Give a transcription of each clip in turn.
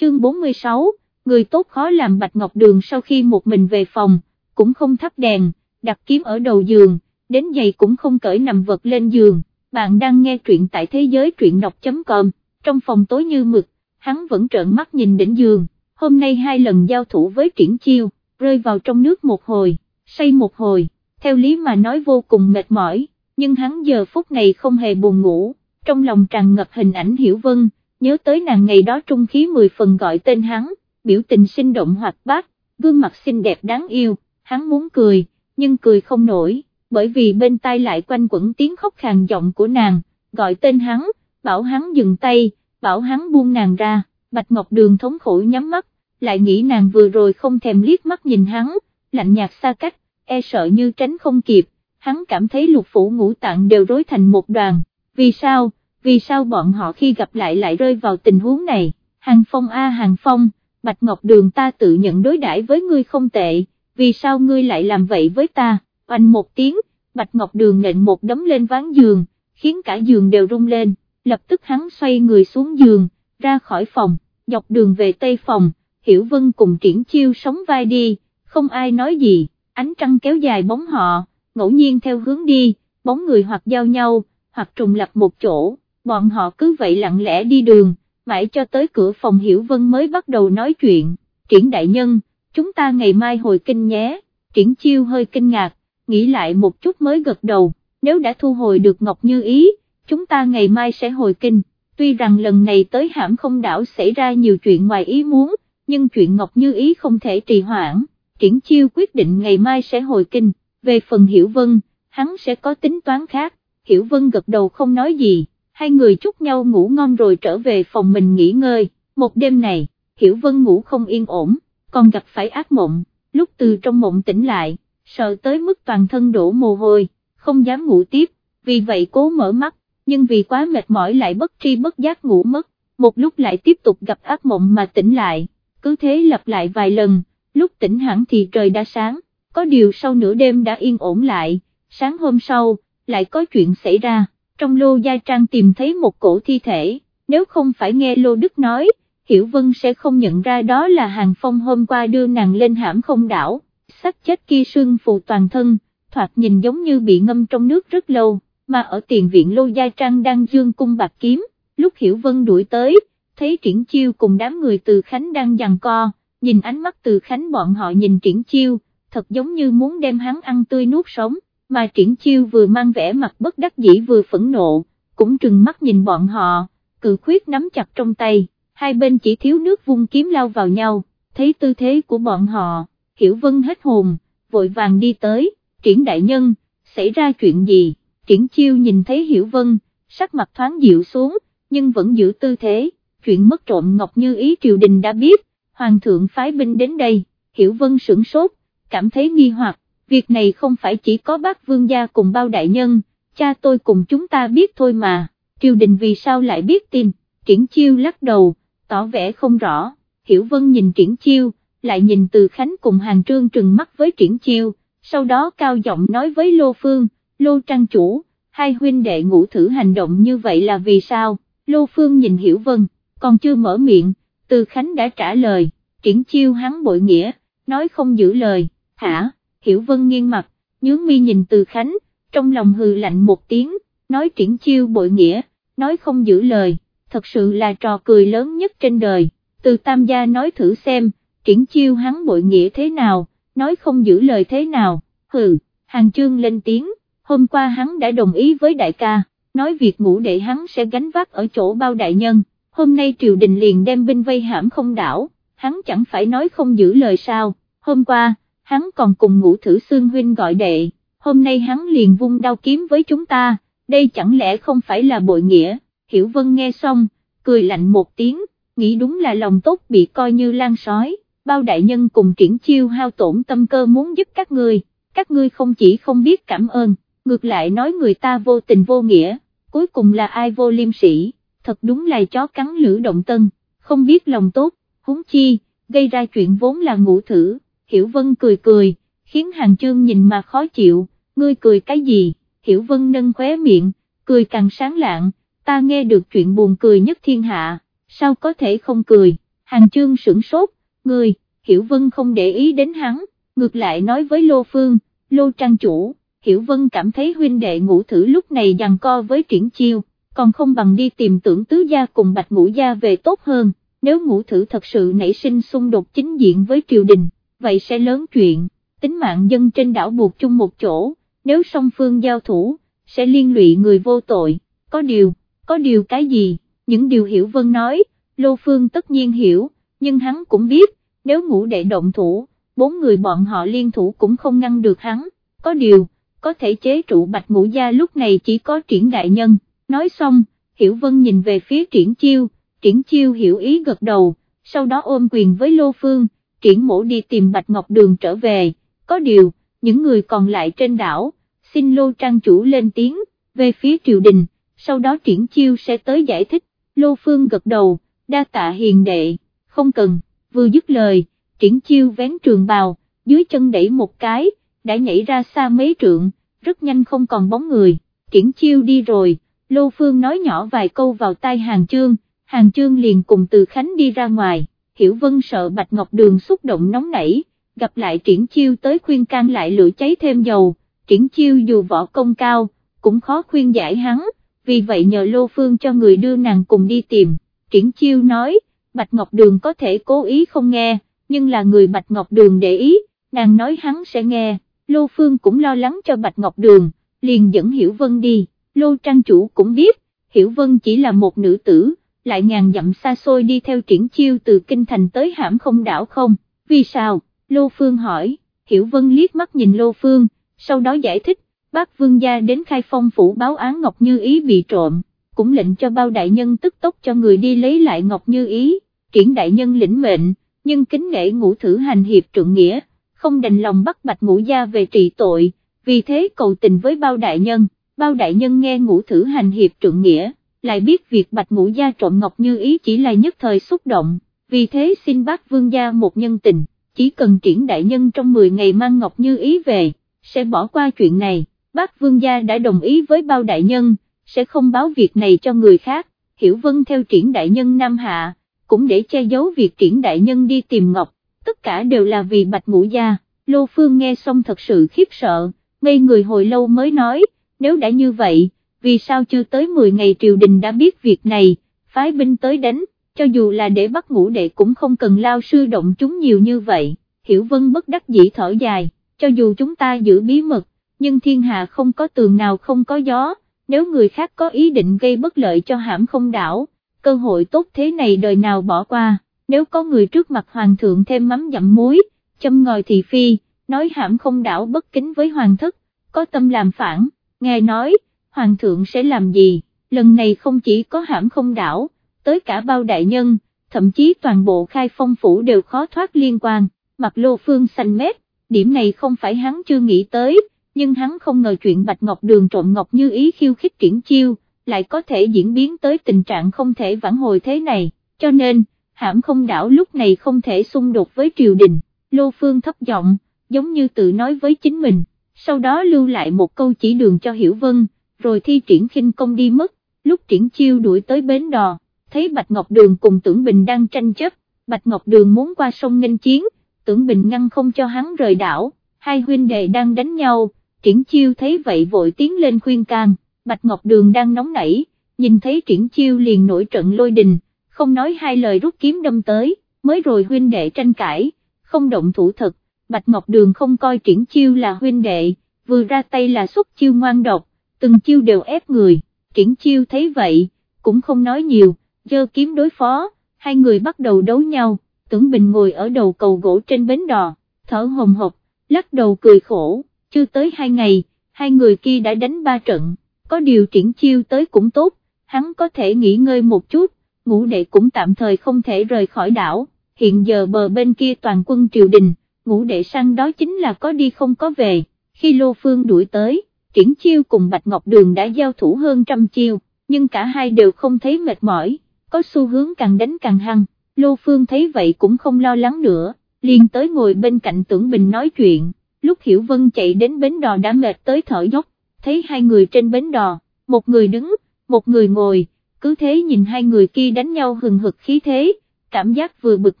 chương 46, người tốt khó làm Bạch Ngọc Đường sau khi một mình về phòng, cũng không thắp đèn, đặt kiếm ở đầu giường, đến giày cũng không cởi nằm vật lên giường, bạn đang nghe truyện tại thế giới truyện đọc.com, trong phòng tối như mực, hắn vẫn trợn mắt nhìn đỉnh giường, hôm nay hai lần giao thủ với triển chiêu, rơi vào trong nước một hồi, say một hồi, theo lý mà nói vô cùng mệt mỏi, nhưng hắn giờ phút này không hề buồn ngủ, trong lòng tràn ngập hình ảnh Hiểu Vân, nhớ tới nàng ngày đó trung khí mười phần gọi tên hắn, biểu tình sinh động hoạt bát, gương mặt xinh đẹp đáng yêu, hắn muốn cười, nhưng cười không nổi, bởi vì bên tai lại quanh quẩn tiếng khóc khàn giọng của nàng, gọi tên hắn, bảo hắn dừng tay, bảo hắn buông nàng ra, Bạch Ngọc Đường thống khổ nhắm mắt, lại nghĩ nàng vừa rồi không thèm liếc mắt nhìn hắn, lạnh nhạt xa cách, e sợ như tránh không kịp, hắn cảm thấy lục phủ ngũ tạng đều rối thành một đoàn, vì sao, vì sao bọn họ khi gặp lại lại rơi vào tình huống này, Hàng Phong a Hàng Phong, Bạch Ngọc Đường ta tự nhận đối đãi với ngươi không tệ, vì sao ngươi lại làm vậy với ta, oanh một tiếng, Bạch Ngọc Đường nện một đấm lên ván giường, khiến cả giường đều rung lên, lập tức hắn xoay người xuống giường, ra khỏi phòng, dọc đường về tây phòng, Hiểu Vân cùng triển chiêu sống vai đi, không ai nói gì, ánh trăng kéo dài bóng họ, ngẫu nhiên theo hướng đi, bóng người hoặc giao nhau, hoặc trùng lập một chỗ, bọn họ cứ vậy lặng lẽ đi đường, mãi cho tới cửa phòng Hiểu Vân mới bắt đầu nói chuyện, triển đại nhân, chúng ta ngày mai hồi kinh nhé, triển chiêu hơi kinh ngạc, nghĩ lại một chút mới gật đầu, nếu đã thu hồi được Ngọc Như Ý, chúng ta ngày mai sẽ hồi kinh, tuy rằng lần này tới hãm không đảo xảy ra nhiều chuyện ngoài ý muốn, nhưng chuyện Ngọc Như Ý không thể trì hoãn, triển chiêu quyết định ngày mai sẽ hồi kinh, về phần Hiểu Vân, hắn sẽ có tính toán khác, Hiểu Vân gật đầu không nói gì, hai người chúc nhau ngủ ngon rồi trở về phòng mình nghỉ ngơi, một đêm này, Hiểu Vân ngủ không yên ổn, còn gặp phải ác mộng, lúc từ trong mộng tỉnh lại, sợ tới mức toàn thân đổ mồ hôi, không dám ngủ tiếp, vì vậy cố mở mắt, nhưng vì quá mệt mỏi lại bất tri bất giác ngủ mất, một lúc lại tiếp tục gặp ác mộng mà tỉnh lại, cứ thế lặp lại vài lần, lúc tỉnh hẳn thì trời đã sáng, có điều sau nửa đêm đã yên ổn lại, sáng hôm sau, lại có chuyện xảy ra, trong lô gia trang tìm thấy một cổ thi thể, nếu không phải nghe lô đức nói, Hiểu Vân sẽ không nhận ra đó là hàng phong hôm qua đưa nàng lên hãm không đảo, xác chết kia sương phù toàn thân, thoạt nhìn giống như bị ngâm trong nước rất lâu, mà ở tiền viện lô gia trang đang dương cung bạc kiếm, lúc Hiểu Vân đuổi tới, thấy triển chiêu cùng đám người từ Khánh đang giằng co, nhìn ánh mắt từ Khánh bọn họ nhìn triển chiêu, thật giống như muốn đem hắn ăn tươi nuốt sống, mà triển chiêu vừa mang vẻ mặt bất đắc dĩ vừa phẫn nộ, cũng trừng mắt nhìn bọn họ, cự khuyết nắm chặt trong tay, hai bên chỉ thiếu nước vung kiếm lao vào nhau, thấy tư thế của bọn họ, hiểu vân hết hồn, vội vàng đi tới, triển đại nhân, xảy ra chuyện gì, triển chiêu nhìn thấy hiểu vân, sắc mặt thoáng dịu xuống, nhưng vẫn giữ tư thế, chuyện mất trộm ngọc như ý triều đình đã biết, hoàng thượng phái binh đến đây, hiểu vân sửng sốt, cảm thấy nghi hoặc, việc này không phải chỉ có bác vương gia cùng bao đại nhân, cha tôi cùng chúng ta biết thôi mà, triều đình vì sao lại biết tin, triển chiêu lắc đầu, tỏ vẻ không rõ, hiểu vân nhìn triển chiêu, lại nhìn từ khánh cùng hàng trương trừng mắt với triển chiêu, sau đó cao giọng nói với Lô Phương, Lô Trang Chủ, hai huynh đệ ngủ thử hành động như vậy là vì sao, Lô Phương nhìn hiểu vân, còn chưa mở miệng, từ khánh đã trả lời, triển chiêu hắn bội nghĩa, nói không giữ lời, hả? Hiểu Vân nghiêng mặt, nhướng mi nhìn Từ Khánh, trong lòng hừ lạnh một tiếng, nói triển chiêu bội nghĩa, nói không giữ lời, thật sự là trò cười lớn nhất trên đời, từ Tam gia nói thử xem, triển chiêu hắn bội nghĩa thế nào, nói không giữ lời thế nào, hừ, hàng chương lên tiếng, hôm qua hắn đã đồng ý với đại ca, nói việc ngủ đệ hắn sẽ gánh vác ở chỗ bao đại nhân, hôm nay triều đình liền đem binh vây hãm không đảo, hắn chẳng phải nói không giữ lời sao, hôm qua, hắn còn cùng ngũ thử xương huynh gọi đệ, hôm nay hắn liền vung đao kiếm với chúng ta, đây chẳng lẽ không phải là bội nghĩa, hiểu vân nghe xong, cười lạnh một tiếng, nghĩ đúng là lòng tốt bị coi như lan sói, bao đại nhân cùng triển chiêu hao tổn tâm cơ muốn giúp các ngươi, các ngươi không chỉ không biết cảm ơn, ngược lại nói người ta vô tình vô nghĩa, cuối cùng là ai vô liêm sĩ, thật đúng là chó cắn lửa động tân, không biết lòng tốt, huống chi, gây ra chuyện vốn là ngũ thử. Hiểu Vân cười cười, khiến Hàng Chương nhìn mà khó chịu, ngươi cười cái gì, Hiểu Vân nâng khóe miệng, cười càng sáng lạng, ta nghe được chuyện buồn cười nhất thiên hạ, sao có thể không cười, Hàng chương sửng sốt, Ngươi, Hiểu Vân không để ý đến hắn, ngược lại nói với Lô Phương, Lô Trang Chủ, Hiểu Vân cảm thấy huynh đệ ngũ thử lúc này giằng co với triển chiêu, còn không bằng đi tìm tưởng tứ gia cùng bạch ngũ gia về tốt hơn, nếu ngũ thử thật sự nảy sinh xung đột chính diện với triều đình, vậy sẽ lớn chuyện, tính mạng dân trên đảo buộc chung một chỗ, nếu song phương giao thủ, sẽ liên lụy người vô tội, có điều, có điều cái gì, những điều Hiểu Vân nói, Lô Phương tất nhiên hiểu, nhưng hắn cũng biết, nếu ngủ đệ động thủ, bốn người bọn họ liên thủ cũng không ngăn được hắn, có điều, có thể chế trụ bạch ngũ gia lúc này chỉ có triển đại nhân, nói xong, Hiểu Vân nhìn về phía triển chiêu, triển chiêu hiểu ý gật đầu, sau đó ôm quyền với Lô Phương, triển mổ đi tìm Bạch Ngọc Đường trở về, có điều, những người còn lại trên đảo, xin Lô Trang Chủ lên tiếng, về phía triều đình, sau đó triển chiêu sẽ tới giải thích, Lô Phương gật đầu, đa tạ hiền đệ, không cần, vừa dứt lời, triển chiêu vén trường bào, dưới chân đẩy một cái, đã nhảy ra xa mấy trượng, rất nhanh không còn bóng người, triển chiêu đi rồi, Lô Phương nói nhỏ vài câu vào tai hàng chương, hàng chương liền cùng từ Khánh đi ra ngoài, Hiểu Vân sợ Bạch Ngọc Đường xúc động nóng nảy, gặp lại triển chiêu tới khuyên can lại lửa cháy thêm dầu, triển chiêu dù võ công cao, cũng khó khuyên giải hắn, vì vậy nhờ Lô Phương cho người đưa nàng cùng đi tìm, triển chiêu nói, Bạch Ngọc Đường có thể cố ý không nghe, nhưng là người Bạch Ngọc Đường để ý, nàng nói hắn sẽ nghe, Lô Phương cũng lo lắng cho Bạch Ngọc Đường, liền dẫn Hiểu Vân đi, Lô Trang Chủ cũng biết, Hiểu Vân chỉ là một nữ tử, lại ngàn dặm xa xôi đi theo triển chiêu từ kinh thành tới hãm không đảo không, vì sao, Lô Phương hỏi, Hiểu Vân liếc mắt nhìn Lô Phương, sau đó giải thích, bác vương gia đến khai phong phủ báo án Ngọc Như Ý bị trộm, cũng lệnh cho bao đại nhân tức tốc cho người đi lấy lại Ngọc Như Ý, triển đại nhân lĩnh mệnh, nhưng kính nể ngũ thử hành hiệp trượng nghĩa, không đành lòng bắt bạch ngũ gia về trị tội, vì thế cầu tình với bao đại nhân, bao đại nhân nghe ngũ thử hành hiệp trượng nghĩa lại biết việc bạch ngũ gia trộm ngọc như ý chỉ là nhất thời xúc động, vì thế xin bác vương gia một nhân tình, chỉ cần triển đại nhân trong 10 ngày mang ngọc như ý về, sẽ bỏ qua chuyện này, bác vương gia đã đồng ý với bao đại nhân, sẽ không báo việc này cho người khác, hiểu vân theo triển đại nhân Nam Hạ, cũng để che giấu việc triển đại nhân đi tìm ngọc, tất cả đều là vì bạch ngũ gia, Lô Phương nghe xong thật sự khiếp sợ, ngây người hồi lâu mới nói, nếu đã như vậy, vì sao chưa tới 10 ngày triều đình đã biết việc này, phái binh tới đánh, cho dù là để bắt ngũ đệ cũng không cần lao sư động chúng nhiều như vậy, Hiểu Vân bất đắc dĩ thở dài, cho dù chúng ta giữ bí mật, nhưng thiên hạ không có tường nào không có gió, nếu người khác có ý định gây bất lợi cho hãm không đảo, cơ hội tốt thế này đời nào bỏ qua, nếu có người trước mặt hoàng thượng thêm mắm dặm muối, châm ngòi thị phi, nói hãm không đảo bất kính với hoàng thất, có tâm làm phản, nghe nói, hoàng thượng sẽ làm gì, lần này không chỉ có hãm không đảo, tới cả bao đại nhân, thậm chí toàn bộ khai phong phủ đều khó thoát liên quan, mặt lô phương xanh mét, điểm này không phải hắn chưa nghĩ tới, nhưng hắn không ngờ chuyện Bạch Ngọc Đường trộm Ngọc Như ý khiêu khích triển chiêu, lại có thể diễn biến tới tình trạng không thể vãn hồi thế này, cho nên, hãm không đảo lúc này không thể xung đột với triều đình, lô phương thấp giọng, giống như tự nói với chính mình, sau đó lưu lại một câu chỉ đường cho Hiểu Vân, rồi thi triển khinh công đi mất, lúc triển chiêu đuổi tới bến đò, thấy Bạch Ngọc Đường cùng Tưởng Bình đang tranh chấp, Bạch Ngọc Đường muốn qua sông nghênh chiến, Tưởng Bình ngăn không cho hắn rời đảo, hai huynh đệ đang đánh nhau, triển chiêu thấy vậy vội tiến lên khuyên can, Bạch Ngọc Đường đang nóng nảy, nhìn thấy triển chiêu liền nổi trận lôi đình, không nói hai lời rút kiếm đâm tới, mới rồi huynh đệ tranh cãi, không động thủ thật, Bạch Ngọc Đường không coi triển chiêu là huynh đệ, vừa ra tay là xuất chiêu ngoan độc, từng chiêu đều ép người, triển chiêu thấy vậy, cũng không nói nhiều, dơ kiếm đối phó, hai người bắt đầu đấu nhau, tưởng bình ngồi ở đầu cầu gỗ trên bến đò, thở hồng hộc, lắc đầu cười khổ, chưa tới hai ngày, hai người kia đã đánh ba trận, có điều triển chiêu tới cũng tốt, hắn có thể nghỉ ngơi một chút, ngũ đệ cũng tạm thời không thể rời khỏi đảo, hiện giờ bờ bên kia toàn quân triều đình, ngũ đệ săn đó chính là có đi không có về, khi Lô Phương đuổi tới triển chiêu cùng Bạch Ngọc Đường đã giao thủ hơn trăm chiêu, nhưng cả hai đều không thấy mệt mỏi, có xu hướng càng đánh càng hăng, Lô Phương thấy vậy cũng không lo lắng nữa, liền tới ngồi bên cạnh Tưởng Bình nói chuyện, lúc Hiểu Vân chạy đến bến đò đã mệt tới thở dốc, thấy hai người trên bến đò, một người đứng, một người ngồi, cứ thế nhìn hai người kia đánh nhau hừng hực khí thế, cảm giác vừa bực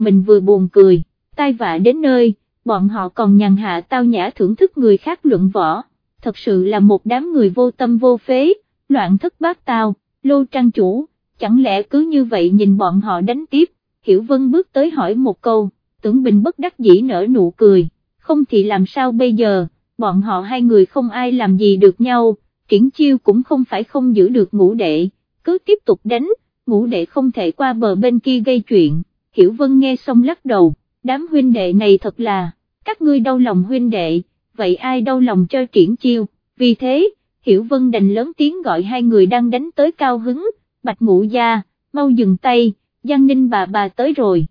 mình vừa buồn cười, tai vạ đến nơi, bọn họ còn nhàn hạ tao nhã thưởng thức người khác luận võ, thật sự là một đám người vô tâm vô phế, loạn thất bát tao, lô trang chủ, chẳng lẽ cứ như vậy nhìn bọn họ đánh tiếp, Hiểu Vân bước tới hỏi một câu, tưởng bình bất đắc dĩ nở nụ cười, không thì làm sao bây giờ, bọn họ hai người không ai làm gì được nhau, triển chiêu cũng không phải không giữ được ngũ đệ, cứ tiếp tục đánh, ngũ đệ không thể qua bờ bên kia gây chuyện, Hiểu Vân nghe xong lắc đầu, đám huynh đệ này thật là, các ngươi đau lòng huynh đệ, vậy ai đau lòng cho triển chiêu, vì thế, Hiểu Vân đành lớn tiếng gọi hai người đang đánh tới cao hứng, bạch ngũ gia, mau dừng tay, Giang Ninh bà bà tới rồi.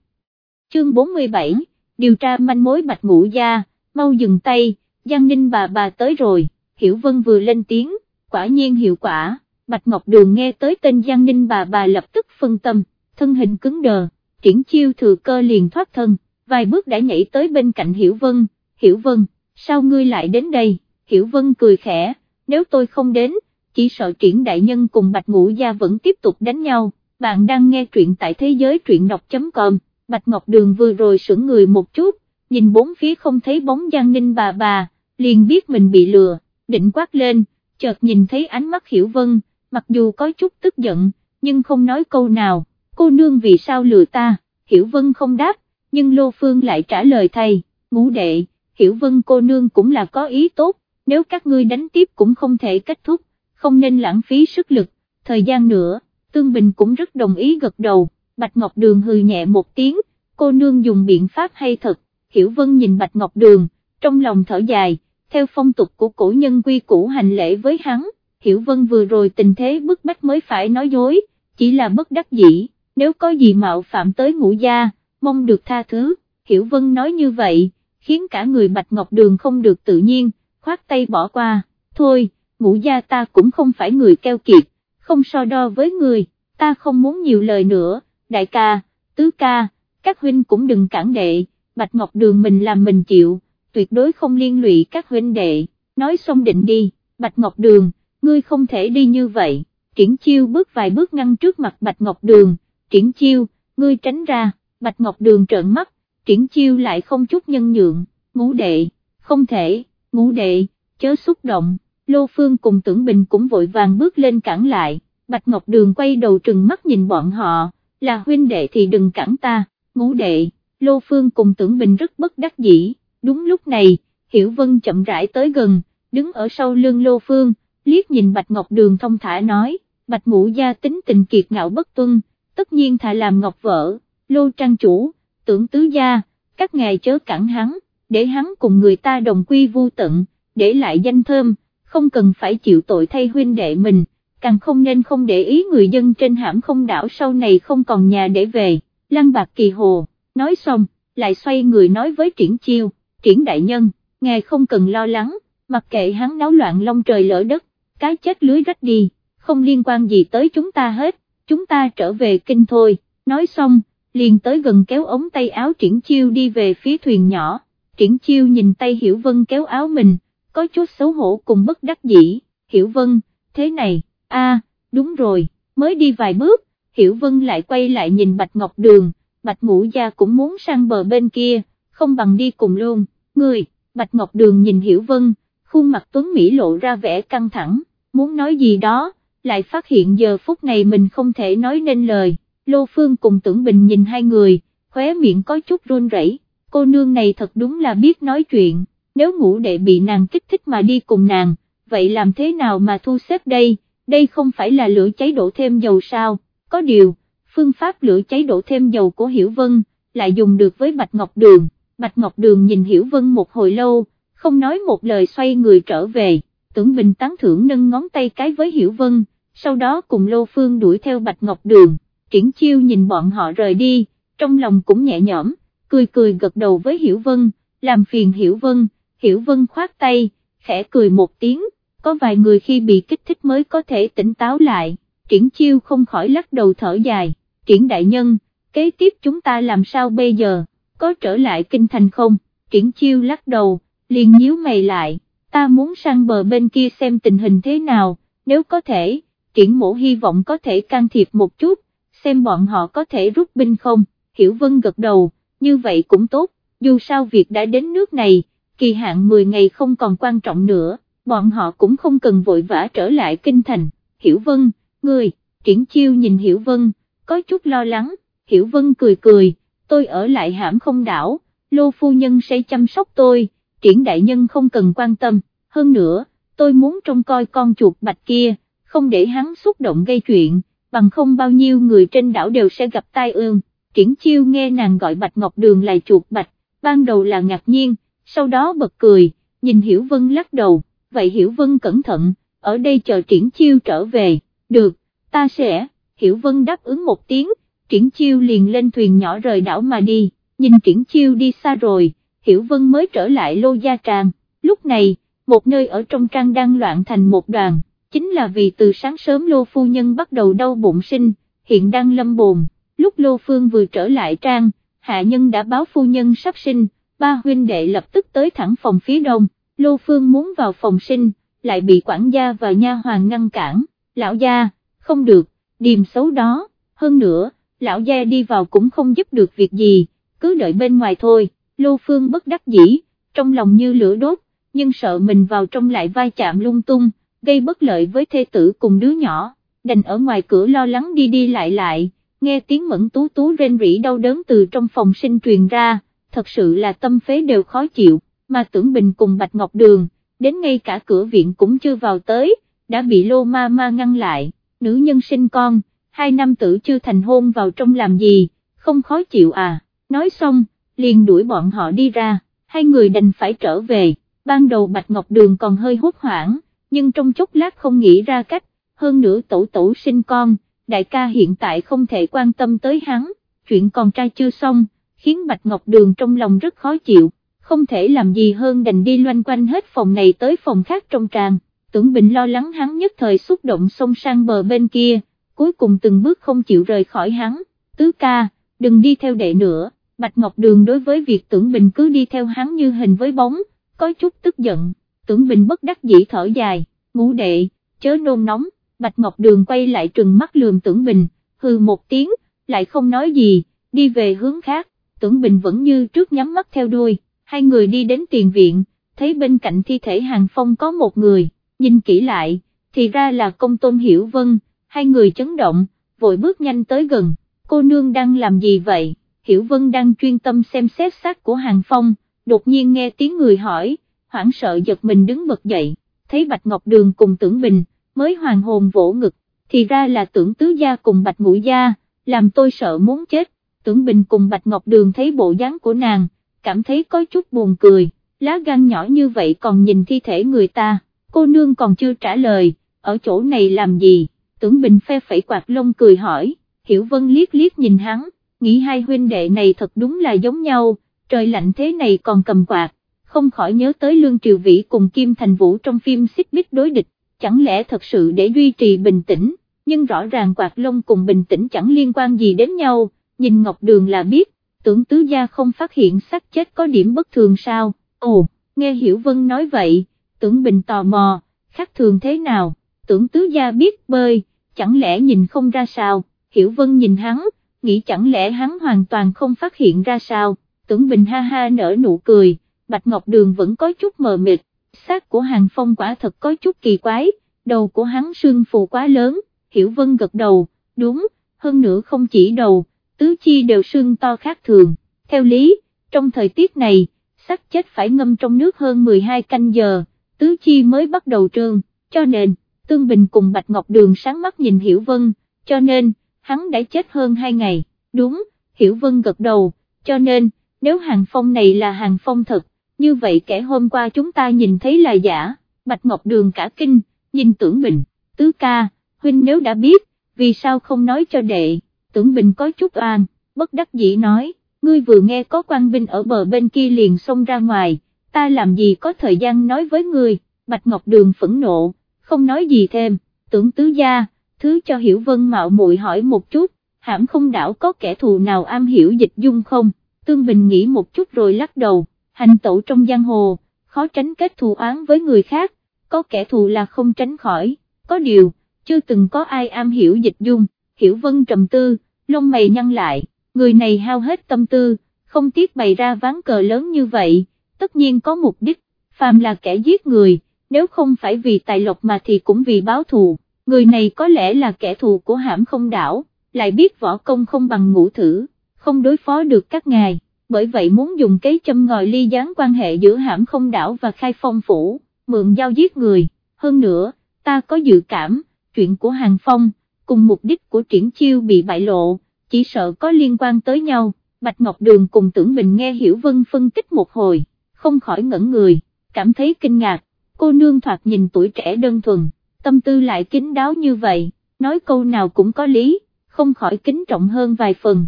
Chương 47, điều tra manh mối bạch ngũ gia, mau dừng tay, Giang Ninh bà bà tới rồi, Hiểu Vân vừa lên tiếng, quả nhiên hiệu quả, Bạch Ngọc Đường nghe tới tên Giang Ninh bà bà lập tức phân tâm, thân hình cứng đờ, triển chiêu thừa cơ liền thoát thân, vài bước đã nhảy tới bên cạnh Hiểu Vân, Hiểu Vân, sao ngươi lại đến đây, Hiểu Vân cười khẽ, nếu tôi không đến, chỉ sợ triển đại nhân cùng Bạch Ngũ Gia vẫn tiếp tục đánh nhau, bạn đang nghe truyện tại thế giới truyện đọc.com, Bạch Ngọc Đường vừa rồi sững người một chút, nhìn bốn phía không thấy bóng Giang Ninh bà bà, liền biết mình bị lừa, định quát lên, chợt nhìn thấy ánh mắt Hiểu Vân, mặc dù có chút tức giận, nhưng không nói câu nào, cô nương vì sao lừa ta, Hiểu Vân không đáp, nhưng Lô Phương lại trả lời thay, ngũ đệ, Hiểu Vân cô nương cũng là có ý tốt, nếu các ngươi đánh tiếp cũng không thể kết thúc, không nên lãng phí sức lực, thời gian nữa, Tương Bình cũng rất đồng ý gật đầu, Bạch Ngọc Đường hừ nhẹ một tiếng, cô nương dùng biện pháp hay thật, Hiểu Vân nhìn Bạch Ngọc Đường, trong lòng thở dài, theo phong tục của cổ nhân quy củ hành lễ với hắn, Hiểu Vân vừa rồi tình thế bức bách mới phải nói dối, chỉ là bất đắc dĩ, nếu có gì mạo phạm tới ngũ gia, mong được tha thứ, Hiểu Vân nói như vậy, khiến cả người Bạch Ngọc Đường không được tự nhiên, khoát tay bỏ qua, thôi, ngũ gia ta cũng không phải người keo kiệt, không so đo với người, ta không muốn nhiều lời nữa, đại ca, tứ ca, các huynh cũng đừng cản đệ, Bạch Ngọc Đường mình làm mình chịu, tuyệt đối không liên lụy các huynh đệ, nói xong định đi, Bạch Ngọc Đường, ngươi không thể đi như vậy, triển chiêu bước vài bước ngăn trước mặt Bạch Ngọc Đường, triển chiêu, ngươi tránh ra, Bạch Ngọc Đường trợn mắt, triển chiêu lại không chút nhân nhượng, ngũ đệ, không thể, ngũ đệ, chớ xúc động, Lô Phương cùng tưởng bình cũng vội vàng bước lên cản lại, Bạch Ngọc Đường quay đầu trừng mắt nhìn bọn họ, là huynh đệ thì đừng cản ta, ngũ đệ, Lô Phương cùng tưởng bình rất bất đắc dĩ, đúng lúc này, Hiểu Vân chậm rãi tới gần, đứng ở sau lưng Lô Phương, liếc nhìn Bạch Ngọc Đường thông thả nói, Bạch Ngũ Gia tính tình kiệt ngạo bất tuân, tất nhiên thà làm ngọc vợ, Lô Trang Chủ, tưởng tứ gia, các ngài chớ cản hắn, để hắn cùng người ta đồng quy vu tận, để lại danh thơm, không cần phải chịu tội thay huynh đệ mình, càng không nên không để ý người dân trên hãm không đảo sau này không còn nhà để về, lăng bạc kỳ hồ, nói xong, lại xoay người nói với triển chiêu, triển đại nhân, ngài không cần lo lắng, mặc kệ hắn náo loạn long trời lỡ đất, cái chết lưới rách đi, không liên quan gì tới chúng ta hết, chúng ta trở về kinh thôi, nói xong, liền tới gần kéo ống tay áo triển chiêu đi về phía thuyền nhỏ, triển chiêu nhìn tay hiểu vân kéo áo mình, có chút xấu hổ cùng bất đắc dĩ, hiểu vân, thế này, a, đúng rồi, mới đi vài bước, hiểu vân lại quay lại nhìn bạch ngọc đường, bạch ngũ gia cũng muốn sang bờ bên kia, không bằng đi cùng luôn, người, bạch ngọc đường nhìn hiểu vân, khuôn mặt tuấn Mỹ lộ ra vẻ căng thẳng, muốn nói gì đó, lại phát hiện giờ phút này mình không thể nói nên lời, Lô Phương cùng tưởng bình nhìn hai người, khóe miệng có chút run rẩy. cô nương này thật đúng là biết nói chuyện, nếu ngủ đệ bị nàng kích thích mà đi cùng nàng, vậy làm thế nào mà thu xếp đây, đây không phải là lửa cháy đổ thêm dầu sao, có điều, phương pháp lửa cháy đổ thêm dầu của Hiểu Vân, lại dùng được với Bạch Ngọc Đường, Bạch Ngọc Đường nhìn Hiểu Vân một hồi lâu, không nói một lời xoay người trở về, tưởng bình tán thưởng nâng ngón tay cái với Hiểu Vân, sau đó cùng Lô Phương đuổi theo Bạch Ngọc Đường, triển chiêu nhìn bọn họ rời đi, trong lòng cũng nhẹ nhõm, cười cười gật đầu với Hiểu Vân, làm phiền Hiểu Vân, Hiểu Vân khoát tay, khẽ cười một tiếng, có vài người khi bị kích thích mới có thể tỉnh táo lại, triển chiêu không khỏi lắc đầu thở dài, triển đại nhân, kế tiếp chúng ta làm sao bây giờ, có trở lại kinh thành không, triển chiêu lắc đầu, liền nhíu mày lại, ta muốn sang bờ bên kia xem tình hình thế nào, nếu có thể, triển mổ hy vọng có thể can thiệp một chút, xem bọn họ có thể rút binh không, Hiểu Vân gật đầu, như vậy cũng tốt, dù sao việc đã đến nước này, kỳ hạn 10 ngày không còn quan trọng nữa, bọn họ cũng không cần vội vã trở lại kinh thành, Hiểu Vân, người, triển chiêu nhìn Hiểu Vân, có chút lo lắng, Hiểu Vân cười cười, tôi ở lại hãm không đảo, lô phu nhân sẽ chăm sóc tôi, triển đại nhân không cần quan tâm, hơn nữa, tôi muốn trông coi con chuột bạch kia, không để hắn xúc động gây chuyện, bằng không bao nhiêu người trên đảo đều sẽ gặp tai ương, triển chiêu nghe nàng gọi bạch ngọc đường là chuột bạch, ban đầu là ngạc nhiên, sau đó bật cười, nhìn Hiểu Vân lắc đầu, vậy Hiểu Vân cẩn thận, ở đây chờ triển chiêu trở về, được, ta sẽ, Hiểu Vân đáp ứng một tiếng, triển chiêu liền lên thuyền nhỏ rời đảo mà đi, nhìn triển chiêu đi xa rồi, Hiểu Vân mới trở lại lô gia tràng. lúc này, một nơi ở trong trang đang loạn thành một đoàn, chính là vì từ sáng sớm lô phu nhân bắt đầu đau bụng sinh, hiện đang lâm bồn, lúc lô phương vừa trở lại trang, hạ nhân đã báo phu nhân sắp sinh, ba huynh đệ lập tức tới thẳng phòng phía đông, lô phương muốn vào phòng sinh, lại bị quản gia và nha hoàng ngăn cản, lão gia, không được, điềm xấu đó, hơn nữa, lão gia đi vào cũng không giúp được việc gì, cứ đợi bên ngoài thôi, lô phương bất đắc dĩ, trong lòng như lửa đốt, nhưng sợ mình vào trong lại vai chạm lung tung, gây bất lợi với thê tử cùng đứa nhỏ, đành ở ngoài cửa lo lắng đi đi lại lại, nghe tiếng mẫn tú tú rên rỉ đau đớn từ trong phòng sinh truyền ra, thật sự là tâm phế đều khó chịu, mà tưởng bình cùng Bạch Ngọc Đường, đến ngay cả cửa viện cũng chưa vào tới, đã bị lô ma ma ngăn lại, nữ nhân sinh con, hai năm tử chưa thành hôn vào trong làm gì, không khó chịu à, nói xong, liền đuổi bọn họ đi ra, hai người đành phải trở về, ban đầu Bạch Ngọc Đường còn hơi hốt hoảng, nhưng trong chốc lát không nghĩ ra cách, hơn nữa tổ tổ sinh con, đại ca hiện tại không thể quan tâm tới hắn, chuyện con trai chưa xong, khiến Bạch Ngọc Đường trong lòng rất khó chịu, không thể làm gì hơn đành đi loanh quanh hết phòng này tới phòng khác trong tràng, tưởng Bình lo lắng hắn nhất thời xúc động xông sang bờ bên kia, cuối cùng từng bước không chịu rời khỏi hắn, tứ ca, đừng đi theo đệ nữa, Bạch Ngọc Đường đối với việc tưởng Bình cứ đi theo hắn như hình với bóng, có chút tức giận, tưởng Bình bất đắc dĩ thở dài, ngũ đệ, chớ nôn nóng, Bạch Ngọc Đường quay lại trừng mắt lườm tưởng Bình, hư một tiếng, lại không nói gì, đi về hướng khác, tưởng Bình vẫn như trước nhắm mắt theo đuôi, hai người đi đến tiền viện, thấy bên cạnh thi thể hàng phong có một người, nhìn kỹ lại, thì ra là công tôn hiểu vân, hai người chấn động, vội bước nhanh tới gần, cô nương đang làm gì vậy, hiểu vân đang chuyên tâm xem xét xác của hàng phong, đột nhiên nghe tiếng người hỏi, hoảng sợ giật mình đứng bật dậy, thấy Bạch Ngọc Đường cùng tưởng Bình, mới hoàng hồn vỗ ngực, thì ra là tưởng tứ gia cùng Bạch Ngũ gia, làm tôi sợ muốn chết, tưởng Bình cùng Bạch Ngọc Đường thấy bộ dáng của nàng, cảm thấy có chút buồn cười, lá gan nhỏ như vậy còn nhìn thi thể người ta, cô nương còn chưa trả lời, ở chỗ này làm gì, tưởng Bình phe phẩy quạt lông cười hỏi, Hiểu Vân liếc liếc nhìn hắn, nghĩ hai huynh đệ này thật đúng là giống nhau, trời lạnh thế này còn cầm quạt, không khỏi nhớ tới Lương Triều Vĩ cùng Kim Thành Vũ trong phim xích bích đối địch, chẳng lẽ thật sự để duy trì bình tĩnh, nhưng rõ ràng quạt lông cùng bình tĩnh chẳng liên quan gì đến nhau, nhìn Ngọc Đường là biết, tưởng tứ gia không phát hiện xác chết có điểm bất thường sao, ồ, nghe Hiểu Vân nói vậy, tưởng bình tò mò, khác thường thế nào, tưởng tứ gia biết bơi, chẳng lẽ nhìn không ra sao, Hiểu Vân nhìn hắn, nghĩ chẳng lẽ hắn hoàn toàn không phát hiện ra sao, tưởng bình ha ha nở nụ cười, Bạch Ngọc Đường vẫn có chút mờ mịt, xác của Hàng Phong quả thật có chút kỳ quái, đầu của hắn sương phù quá lớn, Hiểu Vân gật đầu, đúng, hơn nữa không chỉ đầu, tứ chi đều sưng to khác thường, theo lý, trong thời tiết này, xác chết phải ngâm trong nước hơn 12 canh giờ, tứ chi mới bắt đầu trương, cho nên, Tương Bình cùng Bạch Ngọc Đường sáng mắt nhìn Hiểu Vân, cho nên, hắn đã chết hơn 2 ngày, đúng, Hiểu Vân gật đầu, cho nên, nếu hàng phong này là hàng phong thật, như vậy kẻ hôm qua chúng ta nhìn thấy là giả, Bạch Ngọc Đường cả kinh, nhìn tưởng bình, tứ ca, huynh nếu đã biết, vì sao không nói cho đệ, tưởng bình có chút oan, bất đắc dĩ nói, ngươi vừa nghe có quan binh ở bờ bên kia liền xông ra ngoài, ta làm gì có thời gian nói với ngươi, Bạch Ngọc Đường phẫn nộ, không nói gì thêm, tưởng tứ gia, thứ cho hiểu vân mạo muội hỏi một chút, hãm không đảo có kẻ thù nào am hiểu dịch dung không, Tương Bình nghĩ một chút rồi lắc đầu, hành tẩu trong giang hồ, khó tránh kết thù oán với người khác, có kẻ thù là không tránh khỏi, có điều, chưa từng có ai am hiểu dịch dung, hiểu vân trầm tư, lông mày nhăn lại, người này hao hết tâm tư, không tiếc bày ra ván cờ lớn như vậy, tất nhiên có mục đích, phàm là kẻ giết người, nếu không phải vì tài lộc mà thì cũng vì báo thù, người này có lẽ là kẻ thù của hãm không đảo, lại biết võ công không bằng ngũ thử, không đối phó được các ngài, bởi vậy muốn dùng cái châm ngòi ly gián quan hệ giữa hãm không đảo và khai phong phủ, mượn giao giết người, hơn nữa, ta có dự cảm, chuyện của Hàng Phong, cùng mục đích của triển chiêu bị bại lộ, chỉ sợ có liên quan tới nhau, Bạch Ngọc Đường cùng tưởng mình nghe Hiểu Vân phân tích một hồi, không khỏi ngẩn người, cảm thấy kinh ngạc, cô nương thoạt nhìn tuổi trẻ đơn thuần, tâm tư lại kín đáo như vậy, nói câu nào cũng có lý, không khỏi kính trọng hơn vài phần.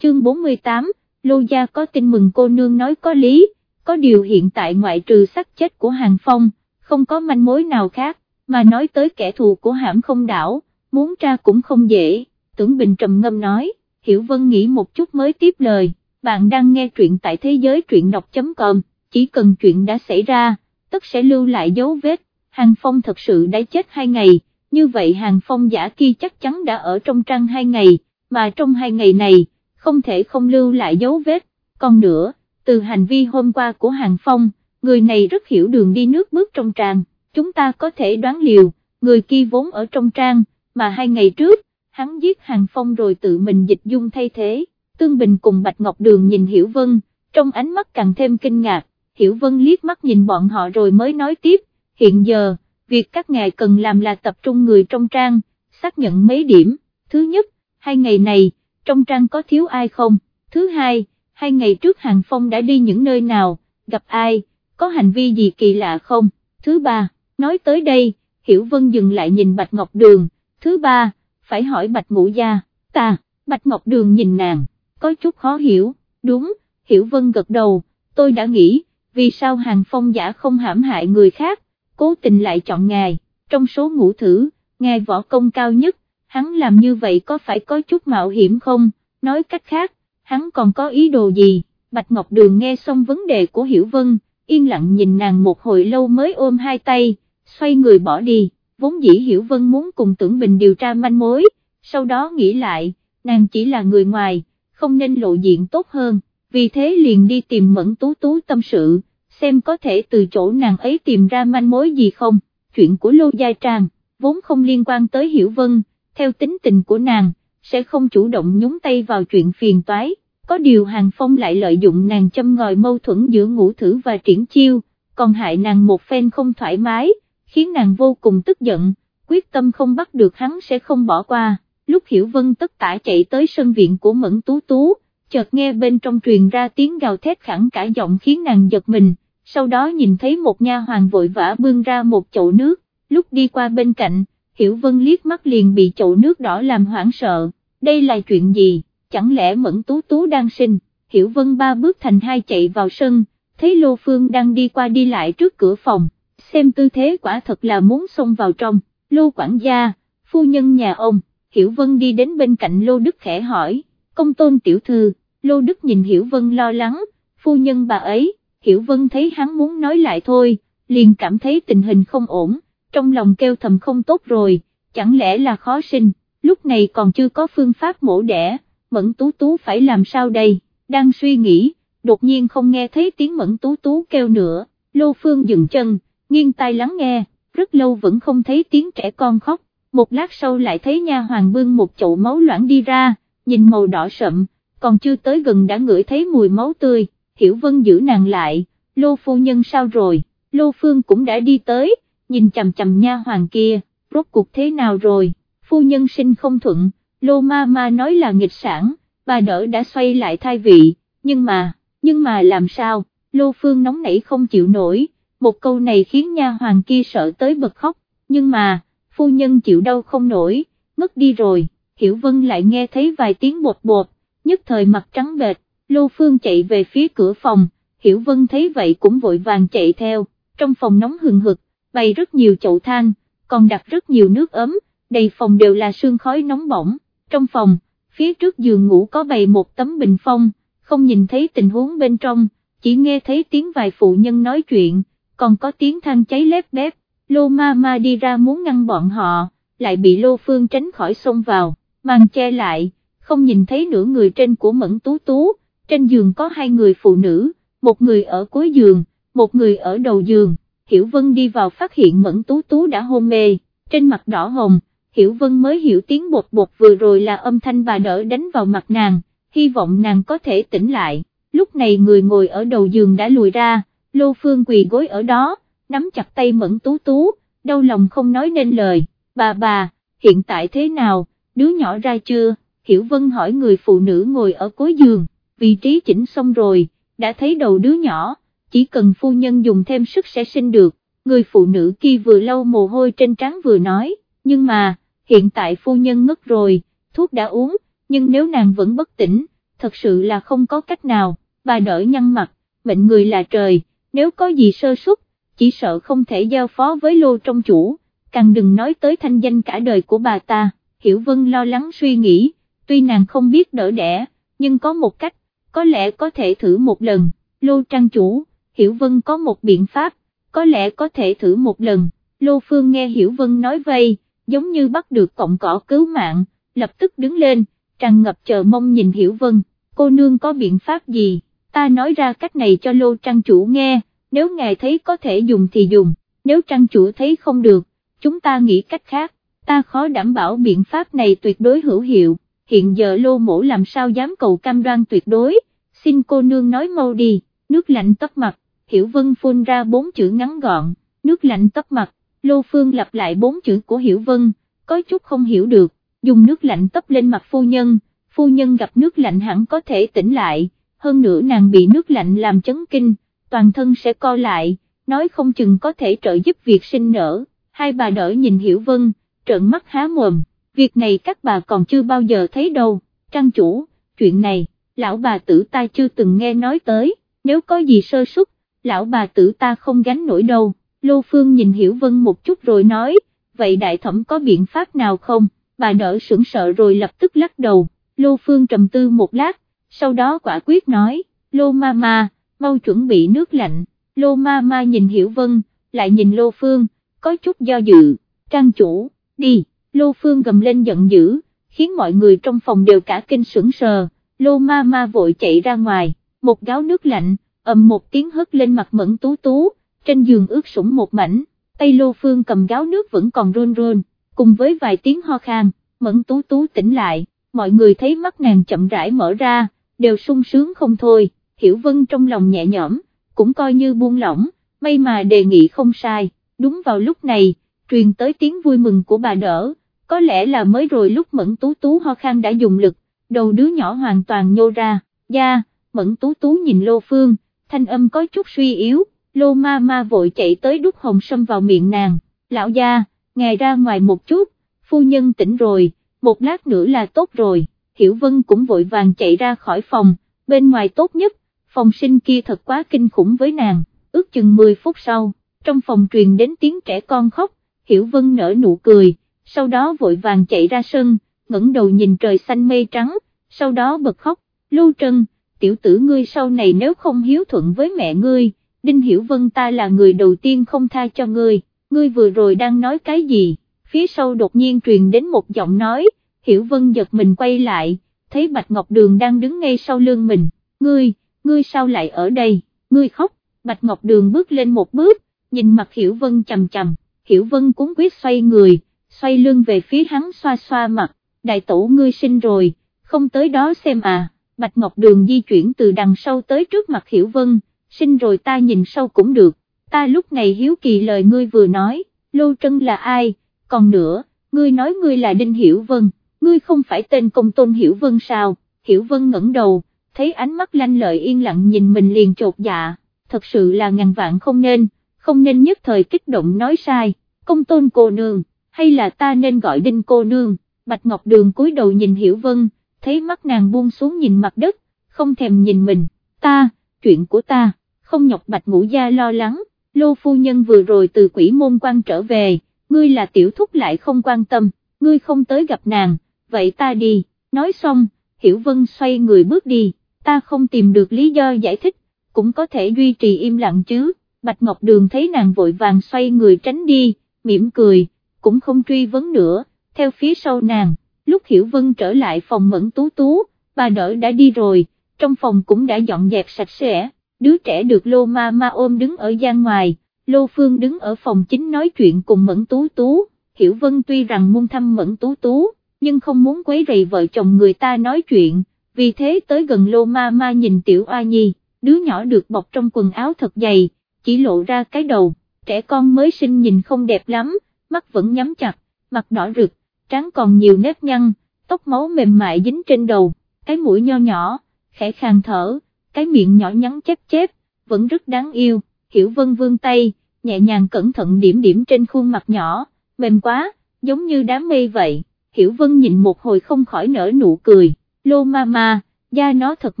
Chương 48, Lô Gia có tin mừng cô nương nói có lý, có điều hiện tại ngoại trừ xác chết của Hàng Phong, không có manh mối nào khác, mà nói tới kẻ thù của hãm không đảo, muốn tra cũng không dễ, tưởng bình trầm ngâm nói, Hiểu Vân nghĩ một chút mới tiếp lời, bạn đang nghe truyện tại thế giới truyện đọc.com, chỉ cần chuyện đã xảy ra, tất sẽ lưu lại dấu vết, Hàng Phong thật sự đã chết hai ngày, như vậy Hàng Phong giả kia chắc chắn đã ở trong trang hai ngày, mà trong hai ngày này, không thể không lưu lại dấu vết, còn nữa, từ hành vi hôm qua của Hàng Phong, người này rất hiểu đường đi nước bước trong trang, chúng ta có thể đoán liều, người kia vốn ở trong trang, mà hai ngày trước, hắn giết Hàng Phong rồi tự mình dịch dung thay thế, Tương Bình cùng Bạch Ngọc Đường nhìn Hiểu Vân, trong ánh mắt càng thêm kinh ngạc, Hiểu Vân liếc mắt nhìn bọn họ rồi mới nói tiếp, hiện giờ, việc các ngài cần làm là tập trung người trong trang, xác nhận mấy điểm, thứ nhất, hai ngày này, trong trang có thiếu ai không, thứ hai, hai ngày trước Hàng Phong đã đi những nơi nào, gặp ai, có hành vi gì kỳ lạ không, thứ ba, nói tới đây, Hiểu Vân dừng lại nhìn Bạch Ngọc Đường, thứ ba, phải hỏi Bạch Ngũ Gia, ta, Bạch Ngọc Đường nhìn nàng, có chút khó hiểu, đúng, Hiểu Vân gật đầu, tôi đã nghĩ, vì sao Hàng Phong giả không hãm hại người khác, cố tình lại chọn ngài, trong số ngũ thử, ngài võ công cao nhất, hắn làm như vậy có phải có chút mạo hiểm không, nói cách khác, hắn còn có ý đồ gì, Bạch Ngọc Đường nghe xong vấn đề của Hiểu Vân, yên lặng nhìn nàng một hồi lâu mới ôm hai tay, xoay người bỏ đi, vốn dĩ Hiểu Vân muốn cùng Tưởng Bình điều tra manh mối, sau đó nghĩ lại, nàng chỉ là người ngoài, không nên lộ diện tốt hơn, vì thế liền đi tìm Mẫn Tú Tú tâm sự, xem có thể từ chỗ nàng ấy tìm ra manh mối gì không, chuyện của Lô Gia Trang, vốn không liên quan tới Hiểu Vân, theo tính tình của nàng, sẽ không chủ động nhúng tay vào chuyện phiền toái, có điều Hàng Phong lại lợi dụng nàng châm ngòi mâu thuẫn giữa ngũ thử và triển chiêu, còn hại nàng một phen không thoải mái, khiến nàng vô cùng tức giận, quyết tâm không bắt được hắn sẽ không bỏ qua, lúc Hiểu Vân tất tả chạy tới sân viện của Mẫn Tú Tú, chợt nghe bên trong truyền ra tiếng gào thét khẳng cả giọng khiến nàng giật mình, sau đó nhìn thấy một nha hoàng vội vã bưng ra một chậu nước, lúc đi qua bên cạnh, Hiểu Vân liếc mắt liền bị chậu nước đỏ làm hoảng sợ, đây là chuyện gì, chẳng lẽ Mẫn Tú Tú đang sinh, Hiểu Vân ba bước thành hai chạy vào sân, thấy Lô Phương đang đi qua đi lại trước cửa phòng, xem tư thế quả thật là muốn xông vào trong, Lô quản gia, phu nhân nhà ông, Hiểu Vân đi đến bên cạnh Lô Đức khẽ hỏi, công tôn tiểu thư, Lô Đức nhìn Hiểu Vân lo lắng, phu nhân bà ấy, Hiểu Vân thấy hắn muốn nói lại thôi, liền cảm thấy tình hình không ổn, trong lòng kêu thầm không tốt rồi, chẳng lẽ là khó sinh, lúc này còn chưa có phương pháp mổ đẻ, Mẫn Tú Tú phải làm sao đây, đang suy nghĩ, đột nhiên không nghe thấy tiếng Mẫn Tú Tú kêu nữa, Lô Phương dừng chân, nghiêng tai lắng nghe, rất lâu vẫn không thấy tiếng trẻ con khóc, một lát sau lại thấy nha hoàng bưng một chậu máu loãng đi ra, nhìn màu đỏ sậm, còn chưa tới gần đã ngửi thấy mùi máu tươi, Hiểu Vân giữ nàng lại, Lô phu nhân sao rồi, Lô Phương cũng đã đi tới, nhìn chầm chầm nha hoàng kia, rốt cuộc thế nào rồi, phu nhân sinh không thuận, Lô ma ma nói là nghịch sản, bà đỡ đã xoay lại thai vị, nhưng mà, nhưng mà làm sao, Lô Phương nóng nảy không chịu nổi, một câu này khiến nha hoàng kia sợ tới bật khóc, nhưng mà, phu nhân chịu đau không nổi, ngất đi rồi, Hiểu Vân lại nghe thấy vài tiếng bột bột, nhất thời mặt trắng bệt, Lô Phương chạy về phía cửa phòng, Hiểu Vân thấy vậy cũng vội vàng chạy theo, trong phòng nóng hừng hực, bày rất nhiều chậu than, còn đặt rất nhiều nước ấm, đầy phòng đều là sương khói nóng bỏng, trong phòng, phía trước giường ngủ có bày một tấm bình phong, không nhìn thấy tình huống bên trong, chỉ nghe thấy tiếng vài phụ nhân nói chuyện, còn có tiếng than cháy lép bép, lô ma ma đi ra muốn ngăn bọn họ, lại bị lô phương tránh khỏi xông vào, mang che lại không nhìn thấy nửa người trên của Mẫn Tú Tú, trên giường có hai người phụ nữ, một người ở cuối giường, một người ở đầu giường, Hiểu Vân đi vào phát hiện Mẫn Tú Tú đã hôn mê, trên mặt đỏ hồng, Hiểu Vân mới hiểu tiếng bột bột vừa rồi là âm thanh bà đỡ đánh vào mặt nàng, hy vọng nàng có thể tỉnh lại, lúc này người ngồi ở đầu giường đã lùi ra, Lô Phương quỳ gối ở đó, nắm chặt tay Mẫn Tú Tú, đau lòng không nói nên lời, bà bà, hiện tại thế nào, đứa nhỏ ra chưa, Hiểu Vân hỏi người phụ nữ ngồi ở cuối giường, vị trí chỉnh xong rồi, đã thấy đầu đứa nhỏ, chỉ cần phu nhân dùng thêm sức sẽ sinh được, người phụ nữ kia vừa lau mồ hôi trên trán vừa nói, nhưng mà, hiện tại phu nhân ngất rồi, thuốc đã uống, nhưng nếu nàng vẫn bất tỉnh, thật sự là không có cách nào, bà đỡ nhăn mặt, mệnh người là trời, nếu có gì sơ suất, chỉ sợ không thể giao phó với lô trong chủ, càng đừng nói tới thanh danh cả đời của bà ta, Hiểu Vân lo lắng suy nghĩ, tuy nàng không biết đỡ đẻ, nhưng có một cách, có lẽ có thể thử một lần, lô trang chủ, Hiểu Vân có một biện pháp, có lẽ có thể thử một lần, lô phương nghe Hiểu Vân nói vây, giống như bắt được cọng cỏ cứu mạng, lập tức đứng lên, tràn ngập chờ mong nhìn Hiểu Vân, cô nương có biện pháp gì, ta nói ra cách này cho lô trang chủ nghe, nếu ngài thấy có thể dùng thì dùng, nếu trang chủ thấy không được, chúng ta nghĩ cách khác, ta khó đảm bảo biện pháp này tuyệt đối hữu hiệu, hiện giờ lô mổ làm sao dám cầu cam đoan tuyệt đối, xin cô nương nói mau đi, nước lạnh tấp mặt, Hiểu Vân phun ra bốn chữ ngắn gọn, nước lạnh tấp mặt, Lô Phương lặp lại bốn chữ của Hiểu Vân, có chút không hiểu được, dùng nước lạnh tấp lên mặt phu nhân, phu nhân gặp nước lạnh hẳn có thể tỉnh lại, hơn nữa nàng bị nước lạnh làm chấn kinh, toàn thân sẽ co lại, nói không chừng có thể trợ giúp việc sinh nở, hai bà đỡ nhìn Hiểu Vân, trợn mắt há mồm, việc này các bà còn chưa bao giờ thấy đâu, trang chủ, chuyện này, lão bà tử ta chưa từng nghe nói tới, nếu có gì sơ suất, lão bà tử ta không gánh nổi đâu, Lô Phương nhìn Hiểu Vân một chút rồi nói, vậy đại thẩm có biện pháp nào không, bà đỡ sững sợ rồi lập tức lắc đầu, Lô Phương trầm tư một lát, sau đó quả quyết nói, Lô ma ma, mau chuẩn bị nước lạnh, Lô ma ma nhìn Hiểu Vân, lại nhìn Lô Phương, có chút do dự, trang chủ, đi, Lô Phương gầm lên giận dữ, khiến mọi người trong phòng đều cả kinh sững sờ, Lô ma ma vội chạy ra ngoài, một gáo nước lạnh, ầm một tiếng hất lên mặt mẫn tú tú, trên giường ướt sũng một mảnh, tay Lô Phương cầm gáo nước vẫn còn run run, cùng với vài tiếng ho khan, mẫn tú tú tỉnh lại, mọi người thấy mắt nàng chậm rãi mở ra, đều sung sướng không thôi, Hiểu Vân trong lòng nhẹ nhõm, cũng coi như buông lỏng, may mà đề nghị không sai, đúng vào lúc này, truyền tới tiếng vui mừng của bà đỡ, có lẽ là mới rồi lúc mẫn tú tú ho khan đã dùng lực, đầu đứa nhỏ hoàn toàn nhô ra, da, mẫn tú tú nhìn Lô Phương, thanh âm có chút suy yếu, lô ma ma vội chạy tới đút hồng sâm vào miệng nàng, lão gia, ngài ra ngoài một chút, phu nhân tỉnh rồi, một lát nữa là tốt rồi, Hiểu Vân cũng vội vàng chạy ra khỏi phòng, bên ngoài tốt nhất, phòng sinh kia thật quá kinh khủng với nàng, ước chừng 10 phút sau, trong phòng truyền đến tiếng trẻ con khóc, Hiểu Vân nở nụ cười, sau đó vội vàng chạy ra sân, ngẩng đầu nhìn trời xanh mây trắng, sau đó bật khóc, Lưu Trân, tiểu tử ngươi sau này nếu không hiếu thuận với mẹ ngươi, Đinh Hiểu Vân ta là người đầu tiên không tha cho ngươi, ngươi vừa rồi đang nói cái gì, phía sau đột nhiên truyền đến một giọng nói, Hiểu Vân giật mình quay lại, thấy Bạch Ngọc Đường đang đứng ngay sau lưng mình, ngươi, ngươi sao lại ở đây, ngươi khóc, Bạch Ngọc Đường bước lên một bước, nhìn mặt Hiểu Vân chầm chầm, Hiểu Vân cũng quyết xoay người, xoay lưng về phía hắn xoa xoa mặt, đại tổ ngươi sinh rồi, không tới đó xem à. Bạch Ngọc Đường di chuyển từ đằng sau tới trước mặt Hiểu Vân, sinh rồi ta nhìn sau cũng được, ta lúc này hiếu kỳ lời ngươi vừa nói, Lô Trân là ai, còn nữa, ngươi nói ngươi là Đinh Hiểu Vân, ngươi không phải tên công tôn Hiểu Vân sao, Hiểu Vân ngẩng đầu, thấy ánh mắt lanh lợi yên lặng nhìn mình liền trột dạ, thật sự là ngàn vạn không nên, không nên nhất thời kích động nói sai, công tôn cô nương, hay là ta nên gọi Đinh cô nương, Bạch Ngọc Đường cúi đầu nhìn Hiểu Vân, thấy mắt nàng buông xuống nhìn mặt đất, không thèm nhìn mình, ta, chuyện của ta, không nhọc bạch ngũ gia lo lắng, lô phu nhân vừa rồi từ quỷ môn quan trở về, ngươi là tiểu thúc lại không quan tâm, ngươi không tới gặp nàng, vậy ta đi, nói xong, hiểu vân xoay người bước đi, ta không tìm được lý do giải thích, cũng có thể duy trì im lặng chứ, bạch ngọc đường thấy nàng vội vàng xoay người tránh đi, mỉm cười, cũng không truy vấn nữa, theo phía sau nàng lúc Hiểu Vân trở lại phòng mẫn tú tú, bà đỡ đã đi rồi, trong phòng cũng đã dọn dẹp sạch sẽ, đứa trẻ được lô ma ma ôm đứng ở gian ngoài, lô phương đứng ở phòng chính nói chuyện cùng mẫn tú tú, Hiểu Vân tuy rằng muôn thăm mẫn tú tú, nhưng không muốn quấy rầy vợ chồng người ta nói chuyện, vì thế tới gần lô ma ma nhìn tiểu a nhi, đứa nhỏ được bọc trong quần áo thật dày, chỉ lộ ra cái đầu, trẻ con mới sinh nhìn không đẹp lắm, mắt vẫn nhắm chặt, mặt đỏ rực, trán còn nhiều nếp nhăn, tóc máu mềm mại dính trên đầu, cái mũi nho nhỏ, khẽ khàng thở, cái miệng nhỏ nhắn chép chép, vẫn rất đáng yêu, hiểu vân vương tay, nhẹ nhàng cẩn thận điểm điểm trên khuôn mặt nhỏ, mềm quá, giống như đám mây vậy, hiểu vân nhìn một hồi không khỏi nở nụ cười, lô ma ma, da nó thật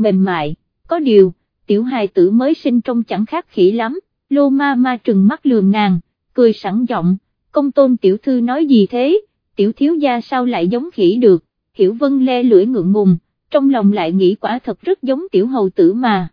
mềm mại, có điều, tiểu hài tử mới sinh trông chẳng khác khỉ lắm, lô ma ma trừng mắt lườm nàng, cười sẵn giọng, công tôn tiểu thư nói gì thế, tiểu thiếu gia sao lại giống khỉ được, hiểu vân le lưỡi ngượng ngùng, trong lòng lại nghĩ quả thật rất giống tiểu hầu tử mà.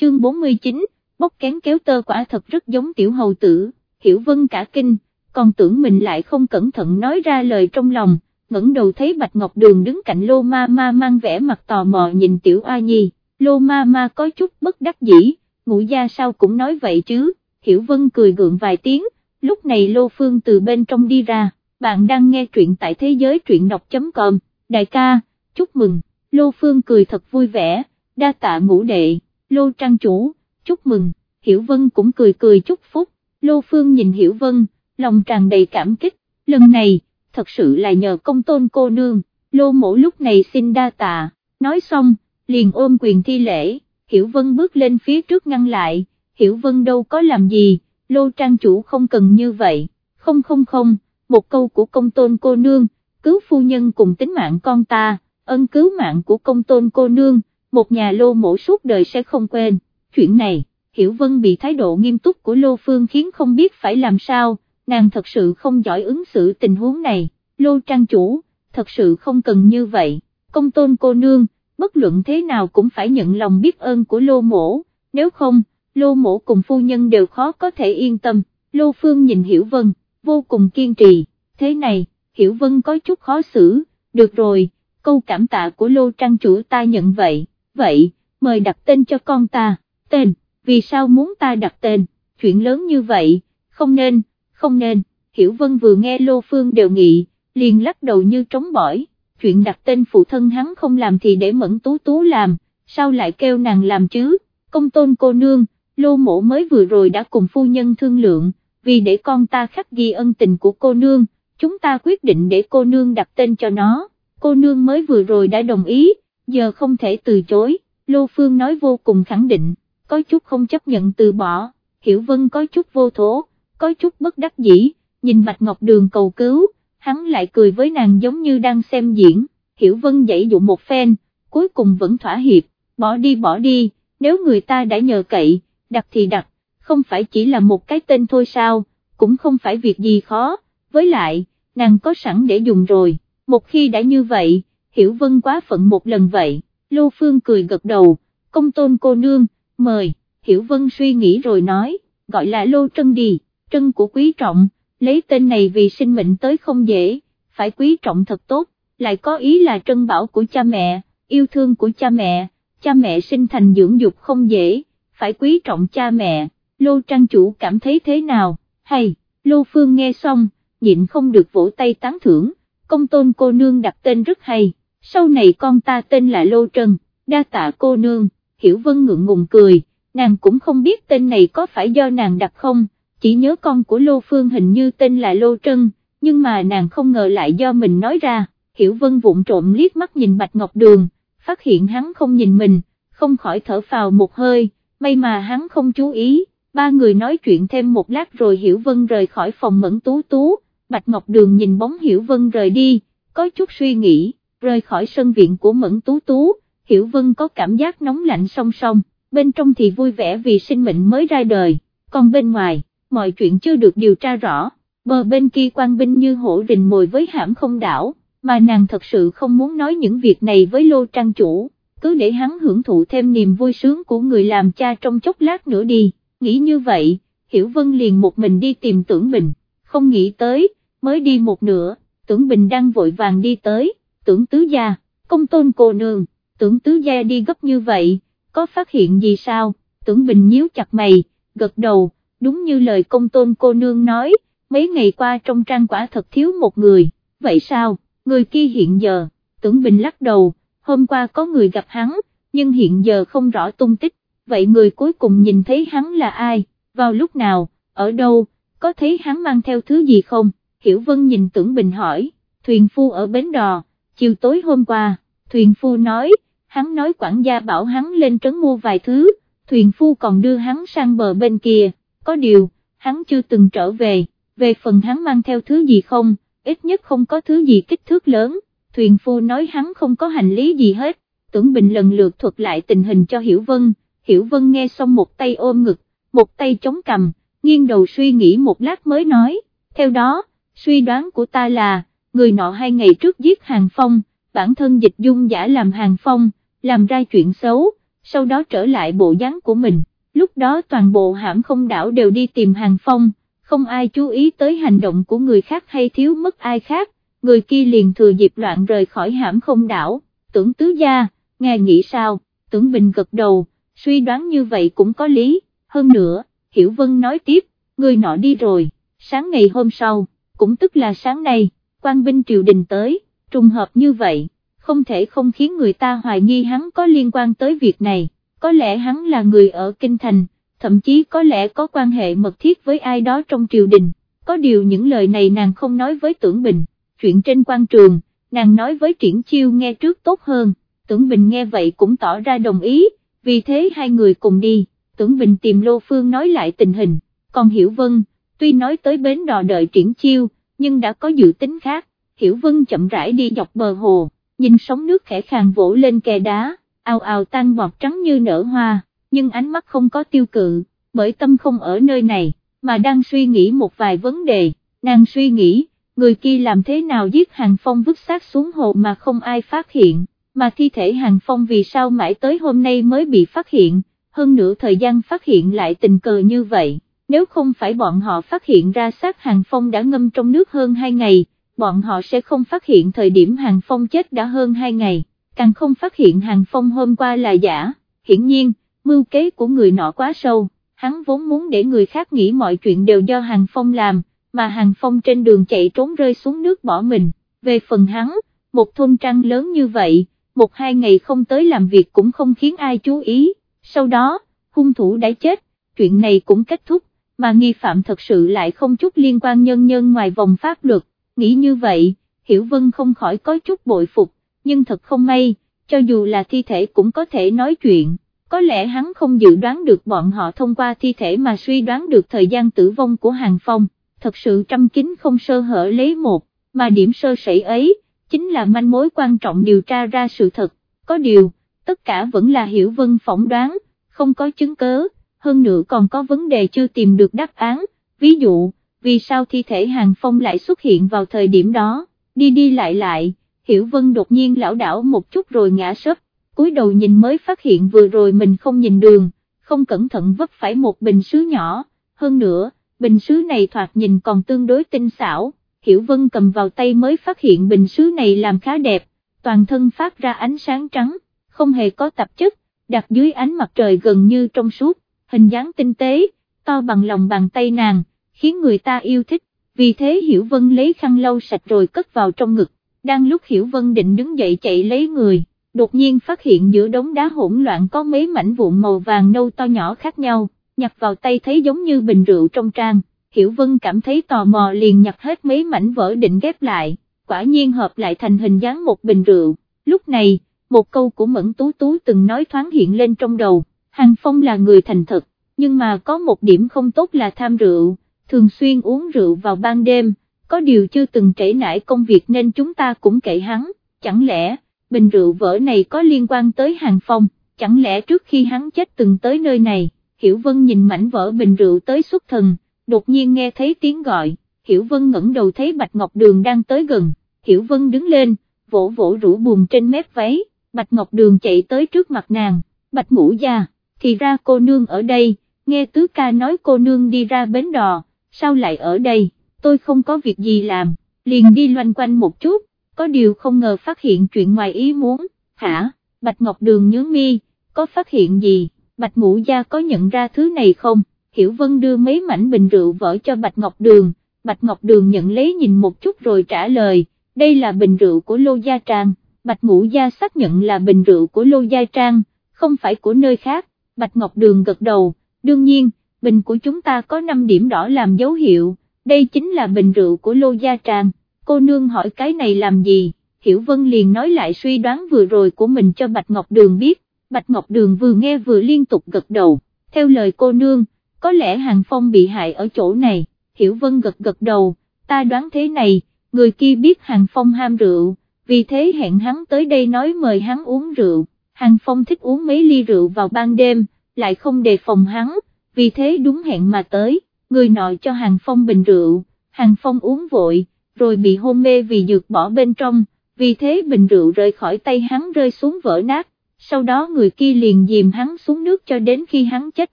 Chương 49, bóc kén kéo tơ quả thật rất giống tiểu hầu tử, hiểu vân cả kinh, còn tưởng mình lại không cẩn thận nói ra lời trong lòng, ngẩng đầu thấy Bạch Ngọc Đường đứng cạnh lô ma ma mang vẻ mặt tò mò nhìn tiểu A Nhi, lô ma ma có chút bất đắc dĩ, ngũ gia sao cũng nói vậy chứ, hiểu vân cười gượng vài tiếng, lúc này lô phương từ bên trong đi ra, bạn đang nghe truyện tại thế giới truyện đọc.com, đại ca, chúc mừng, lô phương cười thật vui vẻ, đa tạ ngũ đệ, lô trang chủ, chúc mừng, hiểu vân cũng cười cười chúc phúc, lô phương nhìn hiểu vân, lòng tràn đầy cảm kích, lần này, thật sự là nhờ công tôn cô nương, lô mổ lúc này xin đa tạ, nói xong, liền ôm quyền thi lễ, Hiểu Vân bước lên phía trước ngăn lại, Hiểu Vân đâu có làm gì, lô trang chủ không cần như vậy, không không không, một câu của công tôn cô nương, cứu phu nhân cùng tính mạng con ta, ân cứu mạng của công tôn cô nương, một nhà lô mổ suốt đời sẽ không quên, chuyện này, Hiểu Vân bị thái độ nghiêm túc của Lô Phương khiến không biết phải làm sao, nàng thật sự không giỏi ứng xử tình huống này, Lô Trang Chủ, thật sự không cần như vậy, công tôn cô nương, bất luận thế nào cũng phải nhận lòng biết ơn của Lô Mổ, nếu không, Lô Mổ cùng phu nhân đều khó có thể yên tâm, Lô Phương nhìn Hiểu Vân, vô cùng kiên trì, thế này, Hiểu Vân có chút khó xử, được rồi, câu cảm tạ của Lô Trang Chủ ta nhận vậy, vậy, mời đặt tên cho con ta, tên, vì sao muốn ta đặt tên, chuyện lớn như vậy, không nên, không nên, Hiểu Vân vừa nghe Lô Phương đều nghị, liền lắc đầu như trống bỏi, chuyện đặt tên phụ thân hắn không làm thì để mẫn tú tú làm, sao lại kêu nàng làm chứ, công tôn cô nương, Lô Mổ mới vừa rồi đã cùng phu nhân thương lượng, vì để con ta khắc ghi ân tình của cô nương, chúng ta quyết định để cô nương đặt tên cho nó, cô nương mới vừa rồi đã đồng ý, giờ không thể từ chối, Lô Phương nói vô cùng khẳng định, có chút không chấp nhận từ bỏ, Hiểu Vân có chút vô thố, có chút bất đắc dĩ, nhìn Bạch Ngọc Đường cầu cứu, hắn lại cười với nàng giống như đang xem diễn, Hiểu Vân dãy dụ một phen, cuối cùng vẫn thỏa hiệp, bỏ đi bỏ đi, nếu người ta đã nhờ cậy, đặt thì đặt, không phải chỉ là một cái tên thôi sao, cũng không phải việc gì khó, với lại, nàng có sẵn để dùng rồi, một khi đã như vậy, Hiểu Vân quá phận một lần vậy, Lô Phương cười gật đầu, công tôn cô nương, mời, Hiểu Vân suy nghĩ rồi nói, gọi là Lô Trân đi, Trân của quý trọng, lấy tên này vì sinh mệnh tới không dễ, phải quý trọng thật tốt, lại có ý là trân bảo của cha mẹ, yêu thương của cha mẹ, cha mẹ sinh thành dưỡng dục không dễ, phải quý trọng cha mẹ, Lô Trang Chủ cảm thấy thế nào, hay, Lô Phương nghe xong, nhịn không được vỗ tay tán thưởng, công tôn cô nương đặt tên rất hay, sau này con ta tên là Lô Trân, đa tạ cô nương, Hiểu Vân ngượng ngùng cười, nàng cũng không biết tên này có phải do nàng đặt không, chỉ nhớ con của Lô Phương hình như tên là Lô Trân, nhưng mà nàng không ngờ lại do mình nói ra, Hiểu Vân vụng trộm liếc mắt nhìn Bạch Ngọc Đường, phát hiện hắn không nhìn mình, không khỏi thở phào một hơi, may mà hắn không chú ý, ba người nói chuyện thêm một lát rồi Hiểu Vân rời khỏi phòng mẫn tú tú, Bạch Ngọc Đường nhìn bóng Hiểu Vân rời đi, có chút suy nghĩ, rời khỏi sân viện của mẫn tú tú, Hiểu Vân có cảm giác nóng lạnh song song, bên trong thì vui vẻ vì sinh mệnh mới ra đời, còn bên ngoài, mọi chuyện chưa được điều tra rõ, bờ bên kia quan binh như hổ rình mồi với hãm không đảo, mà nàng thật sự không muốn nói những việc này với Lô Trang Chủ, cứ để hắn hưởng thụ thêm niềm vui sướng của người làm cha trong chốc lát nữa đi, nghĩ như vậy, Hiểu Vân liền một mình đi tìm Tưởng Bình, không nghĩ tới, mới đi một nửa, Tưởng Bình đang vội vàng đi tới, tưởng tứ gia, công tôn cô nương, tưởng tứ gia đi gấp như vậy, có phát hiện gì sao, tưởng bình nhíu chặt mày, gật đầu, đúng như lời công tôn cô nương nói, mấy ngày qua trong trang quả thật thiếu một người, vậy sao, người kia hiện giờ, tưởng bình lắc đầu, hôm qua có người gặp hắn, nhưng hiện giờ không rõ tung tích, vậy người cuối cùng nhìn thấy hắn là ai, vào lúc nào, ở đâu, có thấy hắn mang theo thứ gì không, Hiểu Vân nhìn tưởng bình hỏi, thuyền phu ở bến đò, chiều tối hôm qua, thuyền phu nói, hắn nói quản gia bảo hắn lên trấn mua vài thứ, thuyền phu còn đưa hắn sang bờ bên kia, có điều, hắn chưa từng trở về, về phần hắn mang theo thứ gì không, ít nhất không có thứ gì kích thước lớn, thuyền phu nói hắn không có hành lý gì hết, tưởng bình lần lượt thuật lại tình hình cho Hiểu Vân, Tiểu Vân nghe xong một tay ôm ngực, một tay chống cầm, nghiêng đầu suy nghĩ một lát mới nói, theo đó, suy đoán của ta là, người nọ hai ngày trước giết Hàng Phong, bản thân dịch dung giả làm Hàng Phong, làm ra chuyện xấu, sau đó trở lại bộ dáng của mình, lúc đó toàn bộ hãm không đảo đều đi tìm Hàng Phong, không ai chú ý tới hành động của người khác hay thiếu mất ai khác, người kia liền thừa dịp loạn rời khỏi hãm không đảo, tưởng tứ gia, nghe nghĩ sao, tưởng bình gật đầu, suy đoán như vậy cũng có lý, hơn nữa, Hiểu Vân nói tiếp, người nọ đi rồi, sáng ngày hôm sau, cũng tức là sáng nay, quan binh triều đình tới, trùng hợp như vậy, không thể không khiến người ta hoài nghi hắn có liên quan tới việc này, có lẽ hắn là người ở Kinh Thành, thậm chí có lẽ có quan hệ mật thiết với ai đó trong triều đình, có điều những lời này nàng không nói với tưởng bình, chuyện trên quan trường, nàng nói với triển chiêu nghe trước tốt hơn, tưởng bình nghe vậy cũng tỏ ra đồng ý, vì thế hai người cùng đi, tưởng bình tìm Lô Phương nói lại tình hình, còn Hiểu Vân, tuy nói tới bến đò đợi triển chiêu, nhưng đã có dự tính khác, Hiểu Vân chậm rãi đi dọc bờ hồ, nhìn sóng nước khẽ khàng vỗ lên kè đá, ào ào tan bọt trắng như nở hoa, nhưng ánh mắt không có tiêu cự, bởi tâm không ở nơi này, mà đang suy nghĩ một vài vấn đề, nàng suy nghĩ, người kia làm thế nào giết Hàng Phong vứt xác xuống hồ mà không ai phát hiện, mà thi thể Hàng Phong vì sao mãi tới hôm nay mới bị phát hiện, hơn nữa thời gian phát hiện lại tình cờ như vậy, nếu không phải bọn họ phát hiện ra xác Hàng Phong đã ngâm trong nước hơn 2 ngày, bọn họ sẽ không phát hiện thời điểm Hàng Phong chết đã hơn 2 ngày, càng không phát hiện Hàng Phong hôm qua là giả, hiển nhiên, mưu kế của người nọ quá sâu, hắn vốn muốn để người khác nghĩ mọi chuyện đều do Hàng Phong làm, mà Hàng Phong trên đường chạy trốn rơi xuống nước bỏ mình, về phần hắn, một thôn trăng lớn như vậy, một hai ngày không tới làm việc cũng không khiến ai chú ý, sau đó, hung thủ đã chết, chuyện này cũng kết thúc, mà nghi phạm thật sự lại không chút liên quan nhân nhân ngoài vòng pháp luật, nghĩ như vậy, Hiểu Vân không khỏi có chút bội phục, nhưng thật không may, cho dù là thi thể cũng có thể nói chuyện, có lẽ hắn không dự đoán được bọn họ thông qua thi thể mà suy đoán được thời gian tử vong của Hàng Phong, thật sự trăm kính không sơ hở lấy một, mà điểm sơ sẩy ấy, chính là manh mối quan trọng điều tra ra sự thật, có điều, tất cả vẫn là Hiểu Vân phỏng đoán, không có chứng cớ, hơn nữa còn có vấn đề chưa tìm được đáp án, ví dụ, vì sao thi thể Hàng Phong lại xuất hiện vào thời điểm đó, đi đi lại lại, Hiểu Vân đột nhiên lão đảo một chút rồi ngã sấp, cúi đầu nhìn mới phát hiện vừa rồi mình không nhìn đường, không cẩn thận vấp phải một bình sứ nhỏ, hơn nữa, bình sứ này thoạt nhìn còn tương đối tinh xảo, Hiểu Vân cầm vào tay mới phát hiện bình sứ này làm khá đẹp, toàn thân phát ra ánh sáng trắng, không hề có tạp chất, đặt dưới ánh mặt trời gần như trong suốt, hình dáng tinh tế, to bằng lòng bàn tay nàng, khiến người ta yêu thích, vì thế Hiểu Vân lấy khăn lau sạch rồi cất vào trong ngực, đang lúc Hiểu Vân định đứng dậy chạy lấy người, đột nhiên phát hiện giữa đống đá hỗn loạn có mấy mảnh vụn màu vàng nâu to nhỏ khác nhau, nhặt vào tay thấy giống như bình rượu trong trang, Hiểu Vân cảm thấy tò mò liền nhặt hết mấy mảnh vỡ định ghép lại, quả nhiên hợp lại thành hình dáng một bình rượu, lúc này, một câu của Mẫn Tú Tú từng nói thoáng hiện lên trong đầu, Hàng Phong là người thành thật, nhưng mà có một điểm không tốt là tham rượu, thường xuyên uống rượu vào ban đêm, có điều chưa từng trễ nải công việc nên chúng ta cũng kệ hắn, chẳng lẽ, bình rượu vỡ này có liên quan tới Hàng Phong, chẳng lẽ trước khi hắn chết từng tới nơi này, Hiểu Vân nhìn mảnh vỡ bình rượu tới xuất thần, đột nhiên nghe thấy tiếng gọi, Hiểu Vân ngẩng đầu thấy Bạch Ngọc Đường đang tới gần, Hiểu Vân đứng lên, vỗ vỗ rủ buồn trên mép váy, Bạch Ngọc Đường chạy tới trước mặt nàng, Bạch Ngũ Gia, thì ra cô nương ở đây, nghe tứ ca nói cô nương đi ra bến đò, sao lại ở đây, tôi không có việc gì làm, liền đi loanh quanh một chút, có điều không ngờ phát hiện chuyện ngoài ý muốn, hả, Bạch Ngọc Đường nhớ mi, có phát hiện gì, Bạch Ngũ Gia có nhận ra thứ này không, Hiểu Vân đưa mấy mảnh bình rượu vỡ cho Bạch Ngọc Đường, Bạch Ngọc Đường nhận lấy nhìn một chút rồi trả lời, đây là bình rượu của Lô Gia Trang, Bạch Ngũ Gia xác nhận là bình rượu của Lô Gia Trang, không phải của nơi khác, Bạch Ngọc Đường gật đầu, đương nhiên, bình của chúng ta có 5 điểm đỏ làm dấu hiệu, đây chính là bình rượu của Lô Gia Trang, cô nương hỏi cái này làm gì, Hiểu Vân liền nói lại suy đoán vừa rồi của mình cho Bạch Ngọc Đường biết, Bạch Ngọc Đường vừa nghe vừa liên tục gật đầu, theo lời cô nương, có lẽ Hàng Phong bị hại ở chỗ này, Hiểu Vân gật gật đầu, ta đoán thế này, người kia biết Hàng Phong ham rượu, vì thế hẹn hắn tới đây nói mời hắn uống rượu, Hàng Phong thích uống mấy ly rượu vào ban đêm, lại không đề phòng hắn, vì thế đúng hẹn mà tới, người nọ cho Hàng Phong bình rượu, Hàng Phong uống vội, rồi bị hôn mê vì dược bỏ bên trong, vì thế bình rượu rơi khỏi tay hắn rơi xuống vỡ nát, sau đó người kia liền dìm hắn xuống nước cho đến khi hắn chết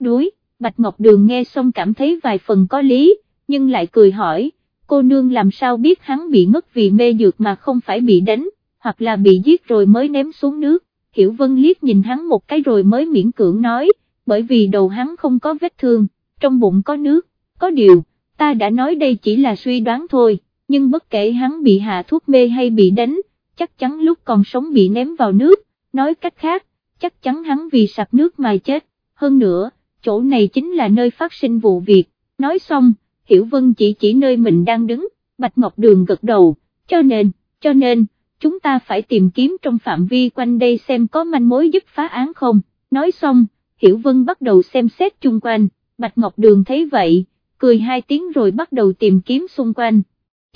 đuối, Bạch Ngọc Đường nghe xong cảm thấy vài phần có lý, nhưng lại cười hỏi, cô nương làm sao biết hắn bị ngất vì mê dược mà không phải bị đánh, hoặc là bị giết rồi mới ném xuống nước, Hiểu Vân liếc nhìn hắn một cái rồi mới miễn cưỡng nói, bởi vì đầu hắn không có vết thương, trong bụng có nước, có điều, ta đã nói đây chỉ là suy đoán thôi, nhưng bất kể hắn bị hạ thuốc mê hay bị đánh, chắc chắn lúc còn sống bị ném vào nước, nói cách khác, chắc chắn hắn vì sạc nước mà chết, hơn nữa, chỗ này chính là nơi phát sinh vụ việc, nói xong, Hiểu Vân chỉ chỉ nơi mình đang đứng, Bạch Ngọc Đường gật đầu, cho nên, cho nên, chúng ta phải tìm kiếm trong phạm vi quanh đây xem có manh mối giúp phá án không, nói xong, Hiểu Vân bắt đầu xem xét chung quanh, Bạch Ngọc Đường thấy vậy, cười hai tiếng rồi bắt đầu tìm kiếm xung quanh.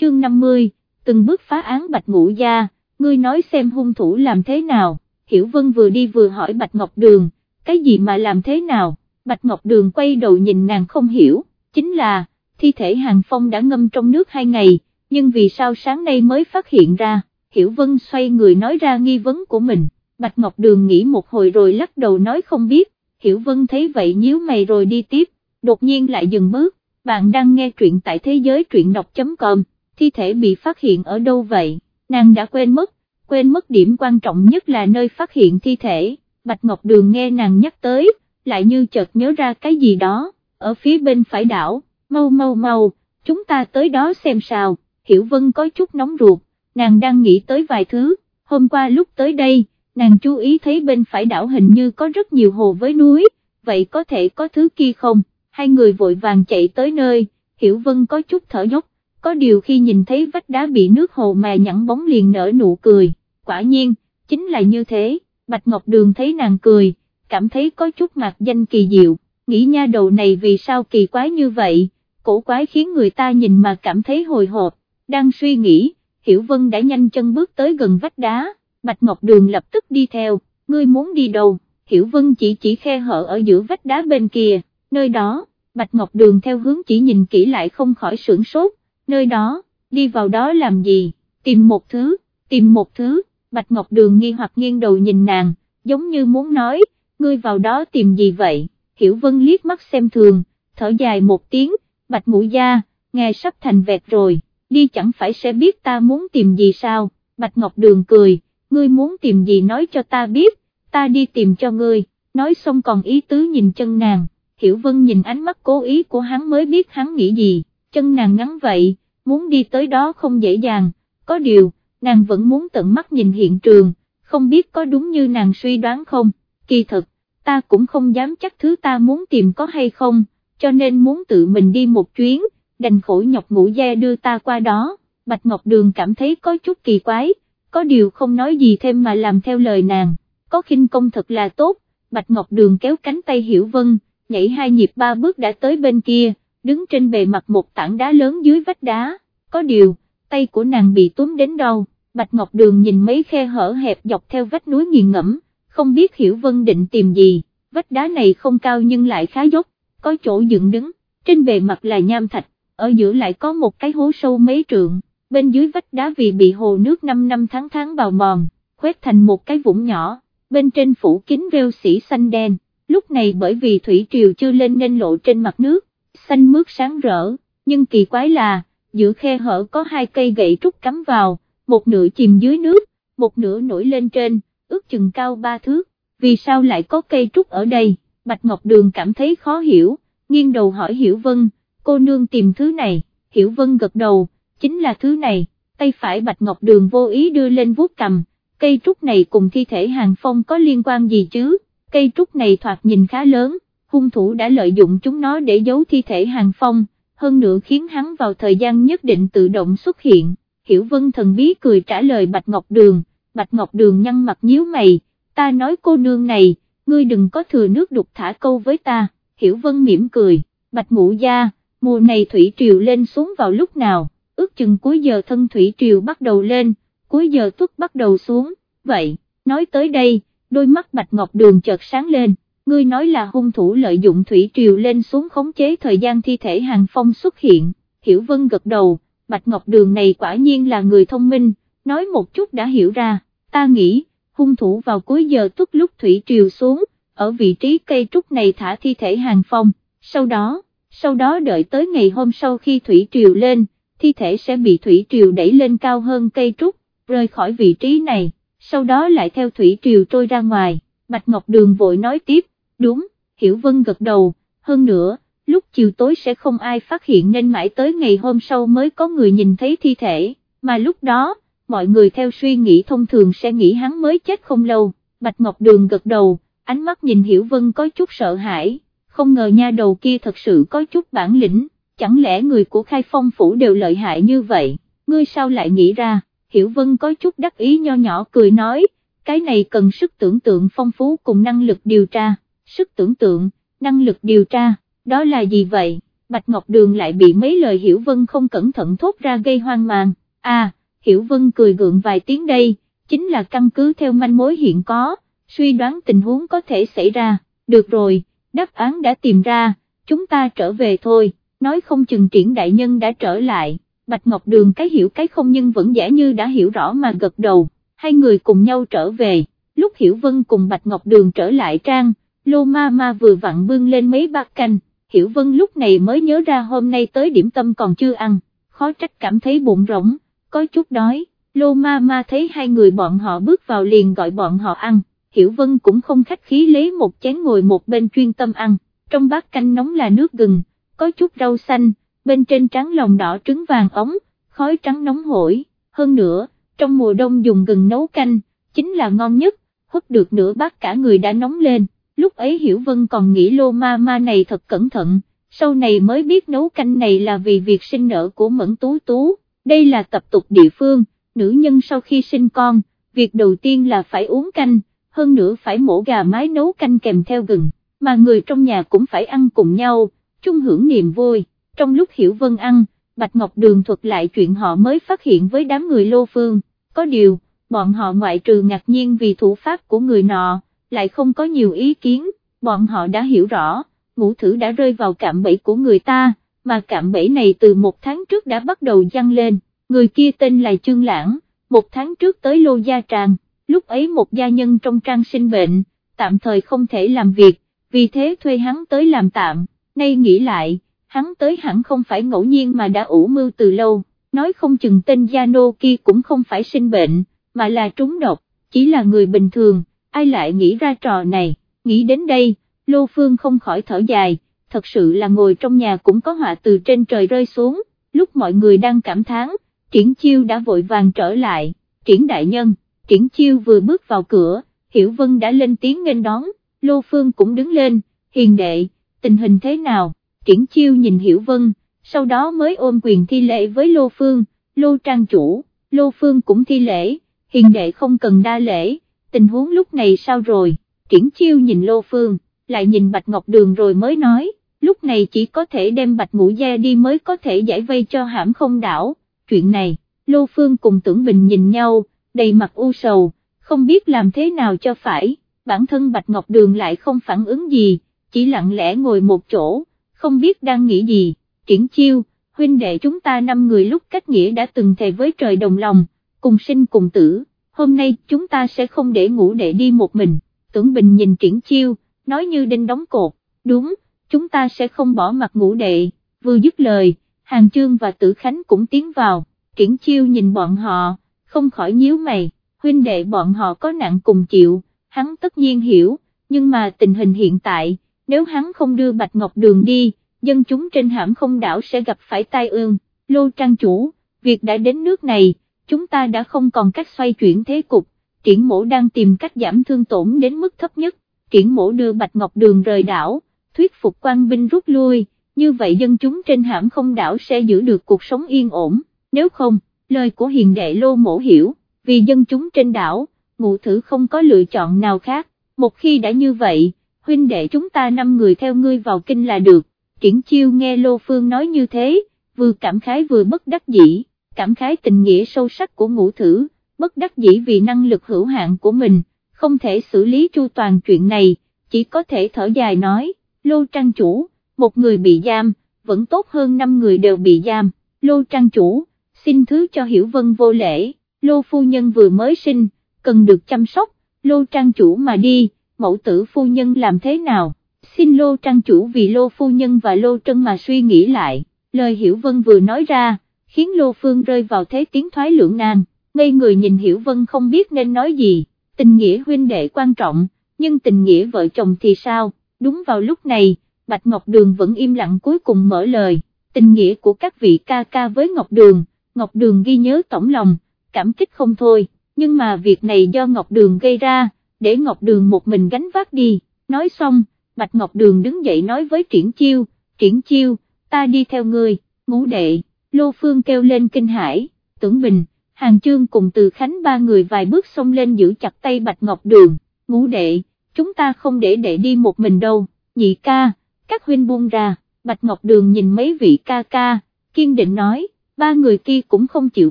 Chương 50, từng bước phá án Bạch Ngũ Gia, ngươi nói xem hung thủ làm thế nào, Hiểu Vân vừa đi vừa hỏi Bạch Ngọc Đường, cái gì mà làm thế nào, Bạch Ngọc Đường quay đầu nhìn nàng không hiểu, chính là, thi thể Hàng Phong đã ngâm trong nước hai ngày, nhưng vì sao sáng nay mới phát hiện ra, Hiểu Vân xoay người nói ra nghi vấn của mình, Bạch Ngọc Đường nghĩ một hồi rồi lắc đầu nói không biết, Hiểu Vân thấy vậy nhíu mày rồi đi tiếp, đột nhiên lại dừng bước, bạn đang nghe truyện tại thế giới truyện đọc.com, thi thể bị phát hiện ở đâu vậy, nàng đã quên mất, quên mất điểm quan trọng nhất là nơi phát hiện thi thể, Bạch Ngọc Đường nghe nàng nhắc tới, lại như chợt nhớ ra cái gì đó, ở phía bên phải đảo, mau mau mau, chúng ta tới đó xem sao, Hiểu Vân có chút nóng ruột, nàng đang nghĩ tới vài thứ, hôm qua lúc tới đây, nàng chú ý thấy bên phải đảo hình như có rất nhiều hồ với núi, vậy có thể có thứ kia không, hai người vội vàng chạy tới nơi, Hiểu Vân có chút thở dốc, có điều khi nhìn thấy vách đá bị nước hồ mà nhẵn bóng liền nở nụ cười, quả nhiên, chính là như thế, Bạch Ngọc Đường thấy nàng cười, cảm thấy có chút mặt danh kỳ diệu, nghĩ nha đầu này vì sao kỳ quái như vậy, cổ quái khiến người ta nhìn mà cảm thấy hồi hộp, đang suy nghĩ, Hiểu Vân đã nhanh chân bước tới gần vách đá, Bạch Ngọc Đường lập tức đi theo, ngươi muốn đi đâu, Hiểu Vân chỉ chỉ khe hở ở giữa vách đá bên kia, nơi đó, Bạch Ngọc Đường theo hướng chỉ nhìn kỹ lại không khỏi sửng sốt, nơi đó, đi vào đó làm gì, tìm một thứ, tìm một thứ, Bạch Ngọc Đường nghi hoặc nghiêng đầu nhìn nàng, giống như muốn nói, ngươi vào đó tìm gì vậy, Hiểu Vân liếc mắt xem thường, thở dài một tiếng, Bạch Ngũ Gia, nghe sắp thành vẹt rồi, đi chẳng phải sẽ biết ta muốn tìm gì sao, Bạch Ngọc Đường cười, ngươi muốn tìm gì nói cho ta biết, ta đi tìm cho ngươi, nói xong còn ý tứ nhìn chân nàng, Hiểu Vân nhìn ánh mắt cố ý của hắn mới biết hắn nghĩ gì, chân nàng ngắn vậy, muốn đi tới đó không dễ dàng, có điều, nàng vẫn muốn tận mắt nhìn hiện trường, không biết có đúng như nàng suy đoán không, kỳ thật, ta cũng không dám chắc thứ ta muốn tìm có hay không, cho nên muốn tự mình đi một chuyến, đành khổ nhọc ngũ gia đưa ta qua đó, Bạch Ngọc Đường cảm thấy có chút kỳ quái, có điều không nói gì thêm mà làm theo lời nàng, có khinh công thật là tốt, Bạch Ngọc Đường kéo cánh tay Hiểu Vân, nhảy hai nhịp ba bước đã tới bên kia, đứng trên bề mặt một tảng đá lớn dưới vách đá, có điều, tay của nàng bị túm đến đâu, Bạch Ngọc Đường nhìn mấy khe hở hẹp dọc theo vách núi nghiền ngẫm, không biết Hiểu Vân định tìm gì, vách đá này không cao nhưng lại khá dốc, có chỗ dựng đứng, trên bề mặt là nham thạch, ở giữa lại có một cái hố sâu mấy trượng, bên dưới vách đá vì bị hồ nước 5 năm tháng tháng bào mòn, khuét thành một cái vũng nhỏ, bên trên phủ kính rêu xỉ xanh đen, lúc này bởi vì thủy triều chưa lên nên lộ trên mặt nước, xanh mướt sáng rỡ, nhưng kỳ quái là, giữa khe hở có hai cây gậy trúc cắm vào, một nửa chìm dưới nước, một nửa nổi lên trên, ước chừng cao ba thước, vì sao lại có cây trúc ở đây, Bạch Ngọc Đường cảm thấy khó hiểu, nghiêng đầu hỏi Hiểu Vân, cô nương tìm thứ này, Hiểu Vân gật đầu, chính là thứ này, tay phải Bạch Ngọc Đường vô ý đưa lên vuốt cầm, cây trúc này cùng thi thể hàng phong có liên quan gì chứ, cây trúc này thoạt nhìn khá lớn, hung thủ đã lợi dụng chúng nó để giấu thi thể hàng phong, hơn nữa khiến hắn vào thời gian nhất định tự động xuất hiện, Hiểu Vân thần bí cười trả lời Bạch Ngọc Đường, Bạch Ngọc Đường nhăn mặt nhíu mày, ta nói cô nương này, ngươi đừng có thừa nước đục thả câu với ta, Hiểu Vân mỉm cười, Bạch Ngũ Gia, mùa này thủy triều lên xuống vào lúc nào, ước chừng cuối giờ thân thủy triều bắt đầu lên, cuối giờ tuất bắt đầu xuống, vậy, nói tới đây, đôi mắt Bạch Ngọc Đường chợt sáng lên, ngươi nói là hung thủ lợi dụng thủy triều lên xuống khống chế thời gian thi thể hàng phong xuất hiện, Hiểu Vân gật đầu, Bạch Ngọc Đường này quả nhiên là người thông minh, nói một chút đã hiểu ra, ta nghĩ, hung thủ vào cuối giờ tức lúc thủy triều xuống, ở vị trí cây trúc này thả thi thể hàng phong, sau đó, sau đó đợi tới ngày hôm sau khi thủy triều lên, thi thể sẽ bị thủy triều đẩy lên cao hơn cây trúc, rơi khỏi vị trí này, sau đó lại theo thủy triều trôi ra ngoài, Bạch Ngọc Đường vội nói tiếp, đúng, Hiểu Vân gật đầu, hơn nữa, lúc chiều tối sẽ không ai phát hiện nên mãi tới ngày hôm sau mới có người nhìn thấy thi thể, mà lúc đó, mọi người theo suy nghĩ thông thường sẽ nghĩ hắn mới chết không lâu, Bạch Ngọc Đường gật đầu, ánh mắt nhìn Hiểu Vân có chút sợ hãi, không ngờ nha đầu kia thật sự có chút bản lĩnh, chẳng lẽ người của khai phong phủ đều lợi hại như vậy, ngươi sao lại nghĩ ra, Hiểu Vân có chút đắc ý nho nhỏ cười nói, cái này cần sức tưởng tượng phong phú cùng năng lực điều tra, sức tưởng tượng, năng lực điều tra, đó là gì vậy, Bạch Ngọc Đường lại bị mấy lời Hiểu Vân không cẩn thận thốt ra gây hoang mang, à, Hiểu Vân cười gượng vài tiếng đây, chính là căn cứ theo manh mối hiện có, suy đoán tình huống có thể xảy ra, được rồi, đáp án đã tìm ra, chúng ta trở về thôi, nói không chừng triển đại nhân đã trở lại, Bạch Ngọc Đường cái hiểu cái không nhưng vẫn giả như đã hiểu rõ mà gật đầu, hai người cùng nhau trở về, lúc Hiểu Vân cùng Bạch Ngọc Đường trở lại trang, Lô Ma Ma vừa vặn bưng lên mấy bát canh, Hiểu Vân lúc này mới nhớ ra hôm nay tới điểm tâm còn chưa ăn, khó trách cảm thấy bụng rỗng, có chút đói, Lô Ma Ma thấy hai người bọn họ bước vào liền gọi bọn họ ăn, Hiểu Vân cũng không khách khí lấy một chén ngồi một bên chuyên tâm ăn, trong bát canh nóng là nước gừng, có chút rau xanh, bên trên trắng lòng đỏ trứng vàng ống, khói trắng nóng hổi, hơn nữa, trong mùa đông dùng gừng nấu canh, chính là ngon nhất, hút được nửa bát cả người đã nóng lên, lúc ấy Hiểu Vân còn nghĩ lô ma ma này thật cẩn thận, sau này mới biết nấu canh này là vì việc sinh nở của Mẫn Tú Tú, đây là tập tục địa phương, nữ nhân sau khi sinh con, việc đầu tiên là phải uống canh, hơn nữa phải mổ gà mái nấu canh kèm theo gừng, mà người trong nhà cũng phải ăn cùng nhau, chung hưởng niềm vui, trong lúc Hiểu Vân ăn, Bạch Ngọc Đường thuật lại chuyện họ mới phát hiện với đám người Lô Phương, có điều, bọn họ ngoại trừ ngạc nhiên vì thủ pháp của người nọ, lại không có nhiều ý kiến, bọn họ đã hiểu rõ, ngũ thử đã rơi vào cạm bẫy của người ta, mà cạm bẫy này từ một tháng trước đã bắt đầu dăng lên, người kia tên là Trương Lãng, một tháng trước tới Lô Gia Tràng, lúc ấy một gia nhân trong trang sinh bệnh, tạm thời không thể làm việc, vì thế thuê hắn tới làm tạm, nay nghĩ lại, hắn tới hẳn không phải ngẫu nhiên mà đã ủ mưu từ lâu, nói không chừng tên Gia Nô kia cũng không phải sinh bệnh, mà là trúng độc, chỉ là người bình thường, ai lại nghĩ ra trò này, nghĩ đến đây, Lô Phương không khỏi thở dài, thật sự là ngồi trong nhà cũng có họa từ trên trời rơi xuống, lúc mọi người đang cảm thán, triển chiêu đã vội vàng trở lại, triển đại nhân, triển chiêu vừa bước vào cửa, Hiểu Vân đã lên tiếng nghênh đón, Lô Phương cũng đứng lên, hiền đệ, tình hình thế nào, triển chiêu nhìn Hiểu Vân, sau đó mới ôm quyền thi lễ với Lô Phương, Lô Trang Chủ, Lô Phương cũng thi lễ, hiền đệ không cần đa lễ, tình huống lúc này sao rồi, triển chiêu nhìn Lô Phương, lại nhìn Bạch Ngọc Đường rồi mới nói, lúc này chỉ có thể đem Bạch Ngũ Gia đi mới có thể giải vây cho hãm không đảo, chuyện này, Lô Phương cùng Tưởng Bình nhìn nhau, đầy mặt u sầu, không biết làm thế nào cho phải, bản thân Bạch Ngọc Đường lại không phản ứng gì, chỉ lặng lẽ ngồi một chỗ, không biết đang nghĩ gì, triển chiêu, huynh đệ chúng ta năm người lúc cách nghĩa đã từng thề với trời đồng lòng, cùng sinh cùng tử, hôm nay chúng ta sẽ không để ngủ đệ đi một mình, tưởng bình nhìn triển chiêu, nói như đinh đóng cột, đúng, chúng ta sẽ không bỏ mặt ngũ đệ, vừa dứt lời, Hàng Chương và Tử Khánh cũng tiến vào, triển chiêu nhìn bọn họ, không khỏi nhíu mày, huynh đệ bọn họ có nặng cùng chịu, hắn tất nhiên hiểu, nhưng mà tình hình hiện tại, nếu hắn không đưa Bạch Ngọc Đường đi, dân chúng trên hãm không đảo sẽ gặp phải tai ương, lô trang chủ, việc đã đến nước này, chúng ta đã không còn cách xoay chuyển thế cục, triển mổ đang tìm cách giảm thương tổn đến mức thấp nhất, triển mổ đưa Bạch Ngọc Đường rời đảo, thuyết phục quan binh rút lui, như vậy dân chúng trên hãm không đảo sẽ giữ được cuộc sống yên ổn, nếu không, lời của hiền đệ lô mổ hiểu, vì dân chúng trên đảo, ngụ thử không có lựa chọn nào khác, một khi đã như vậy, huynh đệ chúng ta năm người theo ngươi vào kinh là được, triển chiêu nghe lô phương nói như thế, vừa cảm khái vừa bất đắc dĩ, cảm khái tình nghĩa sâu sắc của ngũ thử, bất đắc dĩ vì năng lực hữu hạn của mình, không thể xử lý chu toàn chuyện này, chỉ có thể thở dài nói, lô trang chủ, một người bị giam, vẫn tốt hơn năm người đều bị giam, lô trang chủ, xin thứ cho hiểu vân vô lễ, lô phu nhân vừa mới sinh, cần được chăm sóc, lô trang chủ mà đi, mẫu tử phu nhân làm thế nào, xin lô trang chủ vì lô phu nhân và lô trân mà suy nghĩ lại, lời hiểu vân vừa nói ra, khiến lô phương rơi vào thế tiếng thoái lưỡng nan, ngây người nhìn hiểu vân không biết nên nói gì, tình nghĩa huynh đệ quan trọng, nhưng tình nghĩa vợ chồng thì sao, đúng vào lúc này, Bạch Ngọc Đường vẫn im lặng cuối cùng mở lời, tình nghĩa của các vị ca ca với Ngọc Đường, Ngọc Đường ghi nhớ tổng lòng, cảm kích không thôi, nhưng mà việc này do Ngọc Đường gây ra, để Ngọc Đường một mình gánh vác đi, nói xong, Bạch Ngọc Đường đứng dậy nói với Triển Chiêu, Triển Chiêu, ta đi theo ngươi, ngũ đệ, Lô Phương kêu lên kinh hải, tưởng bình, Hàng Chương cùng từ Khánh ba người vài bước xông lên giữ chặt tay Bạch Ngọc Đường, ngũ đệ, chúng ta không để đệ đi một mình đâu, nhị ca, các huynh buông ra, Bạch Ngọc Đường nhìn mấy vị ca ca, kiên định nói, ba người kia cũng không chịu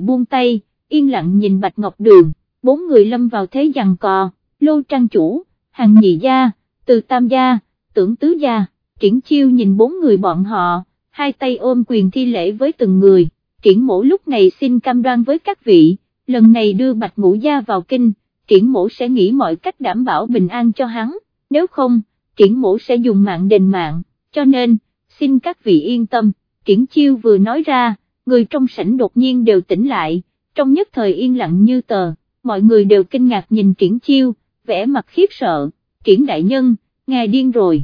buông tay, yên lặng nhìn Bạch Ngọc Đường, bốn người lâm vào thế giằng cò, lô trang chủ, hàng nhị gia, từ tam gia, tưởng tứ gia, triển chiêu nhìn bốn người bọn họ, hai tay ôm quyền thi lễ với từng người, triển mổ lúc này xin cam đoan với các vị, lần này đưa Bạch Ngũ Gia vào kinh, triển mổ sẽ nghĩ mọi cách đảm bảo bình an cho hắn, nếu không, triển mổ sẽ dùng mạng đền mạng, cho nên, xin các vị yên tâm, triển chiêu vừa nói ra, người trong sảnh đột nhiên đều tỉnh lại, trong nhất thời yên lặng như tờ, mọi người đều kinh ngạc nhìn triển chiêu, vẻ mặt khiếp sợ, triển đại nhân, ngài điên rồi,